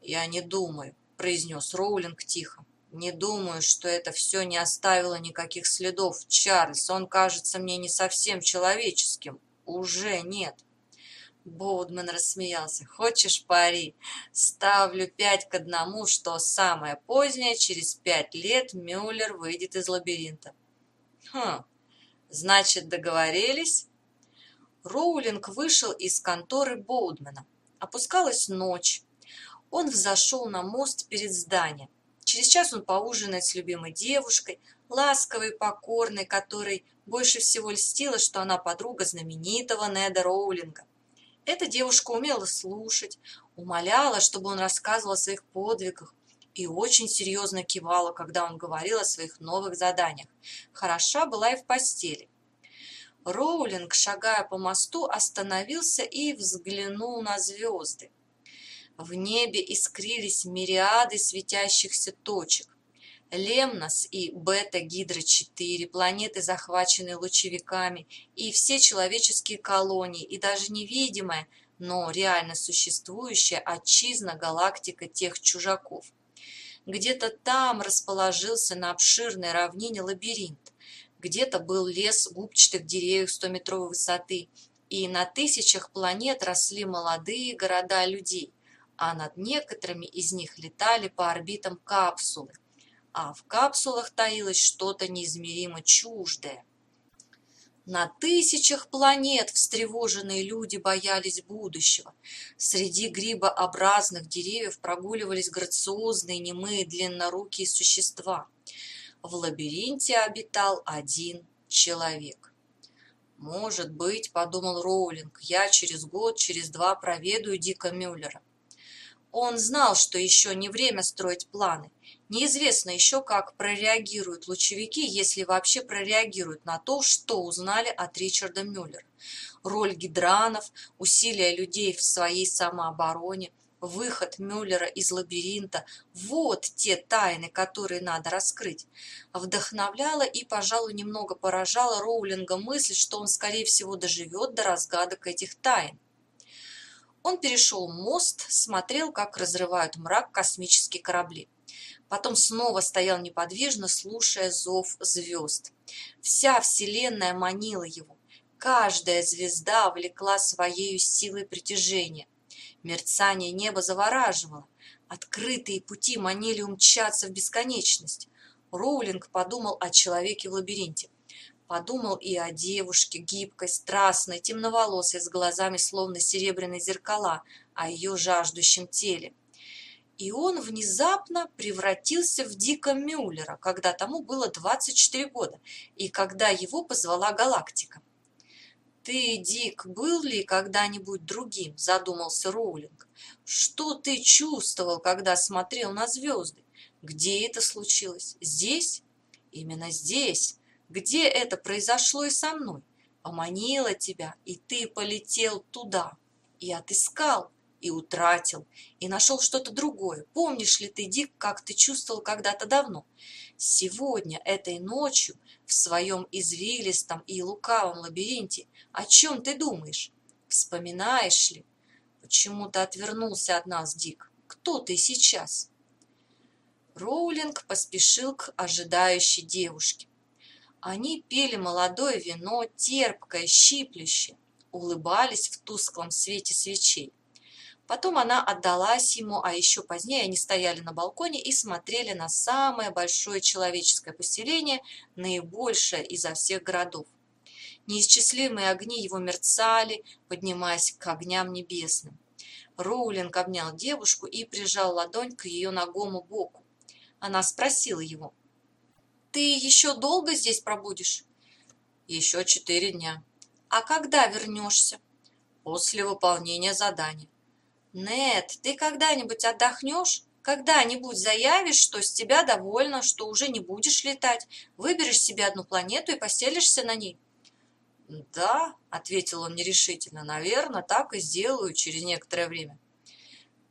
«Я не думаю», — произнес Роулинг тихо. «Не думаю, что это все не оставило никаких следов. Чарльз, он кажется мне не совсем человеческим. Уже нет». Боудман рассмеялся. «Хочешь пари? Ставлю пять к одному, что самое позднее, через пять лет Мюллер выйдет из лабиринта». «Хм, значит, договорились?» Роулинг вышел из конторы Боудмана. Опускалась ночь. Он взошел на мост перед зданием. Через час он поужинает с любимой девушкой, ласковой и покорной, которой больше всего льстило, что она подруга знаменитого Неда Роулинга. Эта девушка умела слушать, умоляла, чтобы он рассказывал о своих подвигах и очень серьезно кивала, когда он говорил о своих новых заданиях. Хороша была и в постели. Роулинг, шагая по мосту, остановился и взглянул на звезды. В небе искрились мириады светящихся точек. Лемнос и Бета-Гидро-4, планеты, захваченные лучевиками, и все человеческие колонии, и даже невидимая, но реально существующая отчизна галактика тех чужаков. Где-то там расположился на обширной равнине лабиринт, где-то был лес губчатых деревьев стометровой высоты, и на тысячах планет росли молодые города людей, а над некоторыми из них летали по орбитам капсулы, а в капсулах таилось что-то неизмеримо чуждое. На тысячах планет встревоженные люди боялись будущего. Среди грибообразных деревьев прогуливались грациозные, немые, длиннорукие существа. В лабиринте обитал один человек. «Может быть, — подумал Роулинг, — я через год, через два проведаю Дика Мюллера. Он знал, что еще не время строить планы. Неизвестно еще, как прореагируют лучевики, если вообще прореагируют на то, что узнали от Ричарда Мюллера. Роль гидранов, усилия людей в своей самообороне, выход Мюллера из лабиринта – вот те тайны, которые надо раскрыть. Вдохновляла и, пожалуй, немного поражала Роулинга мысль, что он, скорее всего, доживет до разгадок этих тайн. Он перешел мост, смотрел, как разрывают мрак космические корабли. Потом снова стоял неподвижно, слушая зов звезд. Вся Вселенная манила его. Каждая звезда влекла своей силой притяжения. Мерцание неба завораживало. Открытые пути манили умчаться в бесконечность. Роулинг подумал о человеке в лабиринте. Подумал и о девушке, гибкой, страстной, темноволосой, с глазами словно серебряные зеркала, о ее жаждущем теле. И он внезапно превратился в Дика Мюллера, когда тому было 24 года, и когда его позвала галактика. «Ты, Дик, был ли когда-нибудь другим?» – задумался Роулинг. «Что ты чувствовал, когда смотрел на звезды? Где это случилось? Здесь? Именно здесь, где это произошло и со мной. Поманило тебя, и ты полетел туда. И отыскал, и утратил, и нашел что-то другое. Помнишь ли ты, Дик, как ты чувствовал когда-то давно? Сегодня, этой ночью, в своем извилистом и лукавом лабиринте, о чем ты думаешь? Вспоминаешь ли? Почему ты отвернулся от нас, Дик? Кто ты сейчас? Роулинг поспешил к ожидающей девушке. Они пили молодое вино, терпкое, щиплющее, улыбались в тусклом свете свечей. Потом она отдалась ему, а еще позднее они стояли на балконе и смотрели на самое большое человеческое поселение, наибольшее изо всех городов. Неисчислимые огни его мерцали, поднимаясь к огням небесным. Роулинг обнял девушку и прижал ладонь к ее ногому боку. Она спросила его – ты еще долго здесь пробудешь? Еще четыре дня. А когда вернешься? После выполнения задания. Нет, ты когда-нибудь отдохнешь? Когда-нибудь заявишь, что с тебя довольно, что уже не будешь летать, выберешь себе одну планету и поселишься на ней? Да, ответил он нерешительно, наверное, так и сделаю через некоторое время.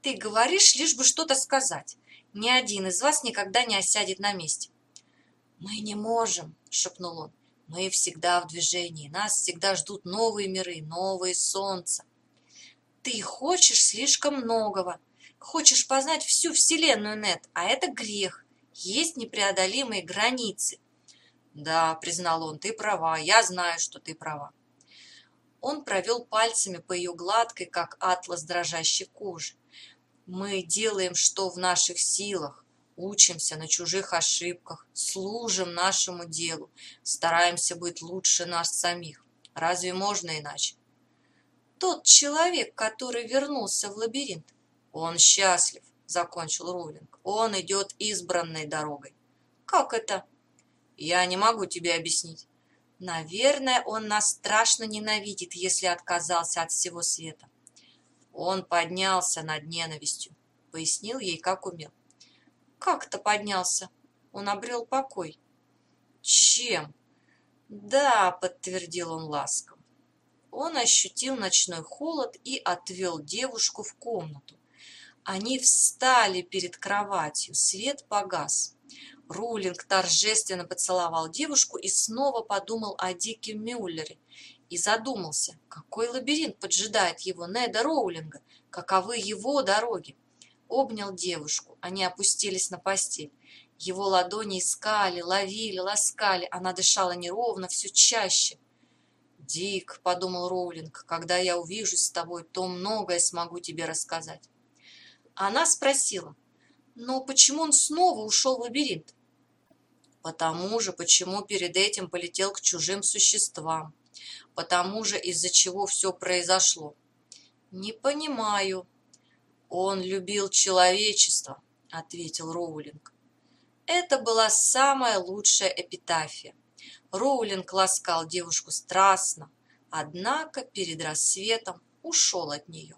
Ты говоришь, лишь бы что-то сказать. Ни один из вас никогда не осядет на месте. «Мы не можем», — шепнул он. «Мы всегда в движении, нас всегда ждут новые миры, новые солнца». «Ты хочешь слишком многого. Хочешь познать всю Вселенную, Нет, а это грех. Есть непреодолимые границы». «Да», — признал он, — «ты права, я знаю, что ты права». Он провел пальцами по ее гладкой, как атлас дрожащей кожи. «Мы делаем, что в наших силах учимся на чужих ошибках, служим нашему делу, стараемся быть лучше нас самих. Разве можно иначе? Тот человек, который вернулся в лабиринт, он счастлив, закончил Роулинг. Он идет избранной дорогой. Как это? Я не могу тебе объяснить. Наверное, он нас страшно ненавидит, если отказался от всего света. Он поднялся над ненавистью, пояснил ей, как умел. как-то поднялся. Он обрел покой. Чем? Да, подтвердил он ласково. Он ощутил ночной холод и отвел девушку в комнату. Они встали перед кроватью, свет погас. Рулинг торжественно поцеловал девушку и снова подумал о Дике Мюллере. И задумался, какой лабиринт поджидает его Неда Роулинга, каковы его дороги. Обнял девушку, они опустились на постель. Его ладони искали, ловили, ласкали, она дышала неровно, все чаще. «Дик», — подумал Роулинг, — «когда я увижусь с тобой, то многое смогу тебе рассказать». Она спросила, «Но почему он снова ушел в лабиринт?» «Потому же, почему перед этим полетел к чужим существам, потому же, из-за чего все произошло». «Не понимаю». «Он любил человечество», — ответил Роулинг. Это была самая лучшая эпитафия. Роулинг ласкал девушку страстно, однако перед рассветом ушел от нее.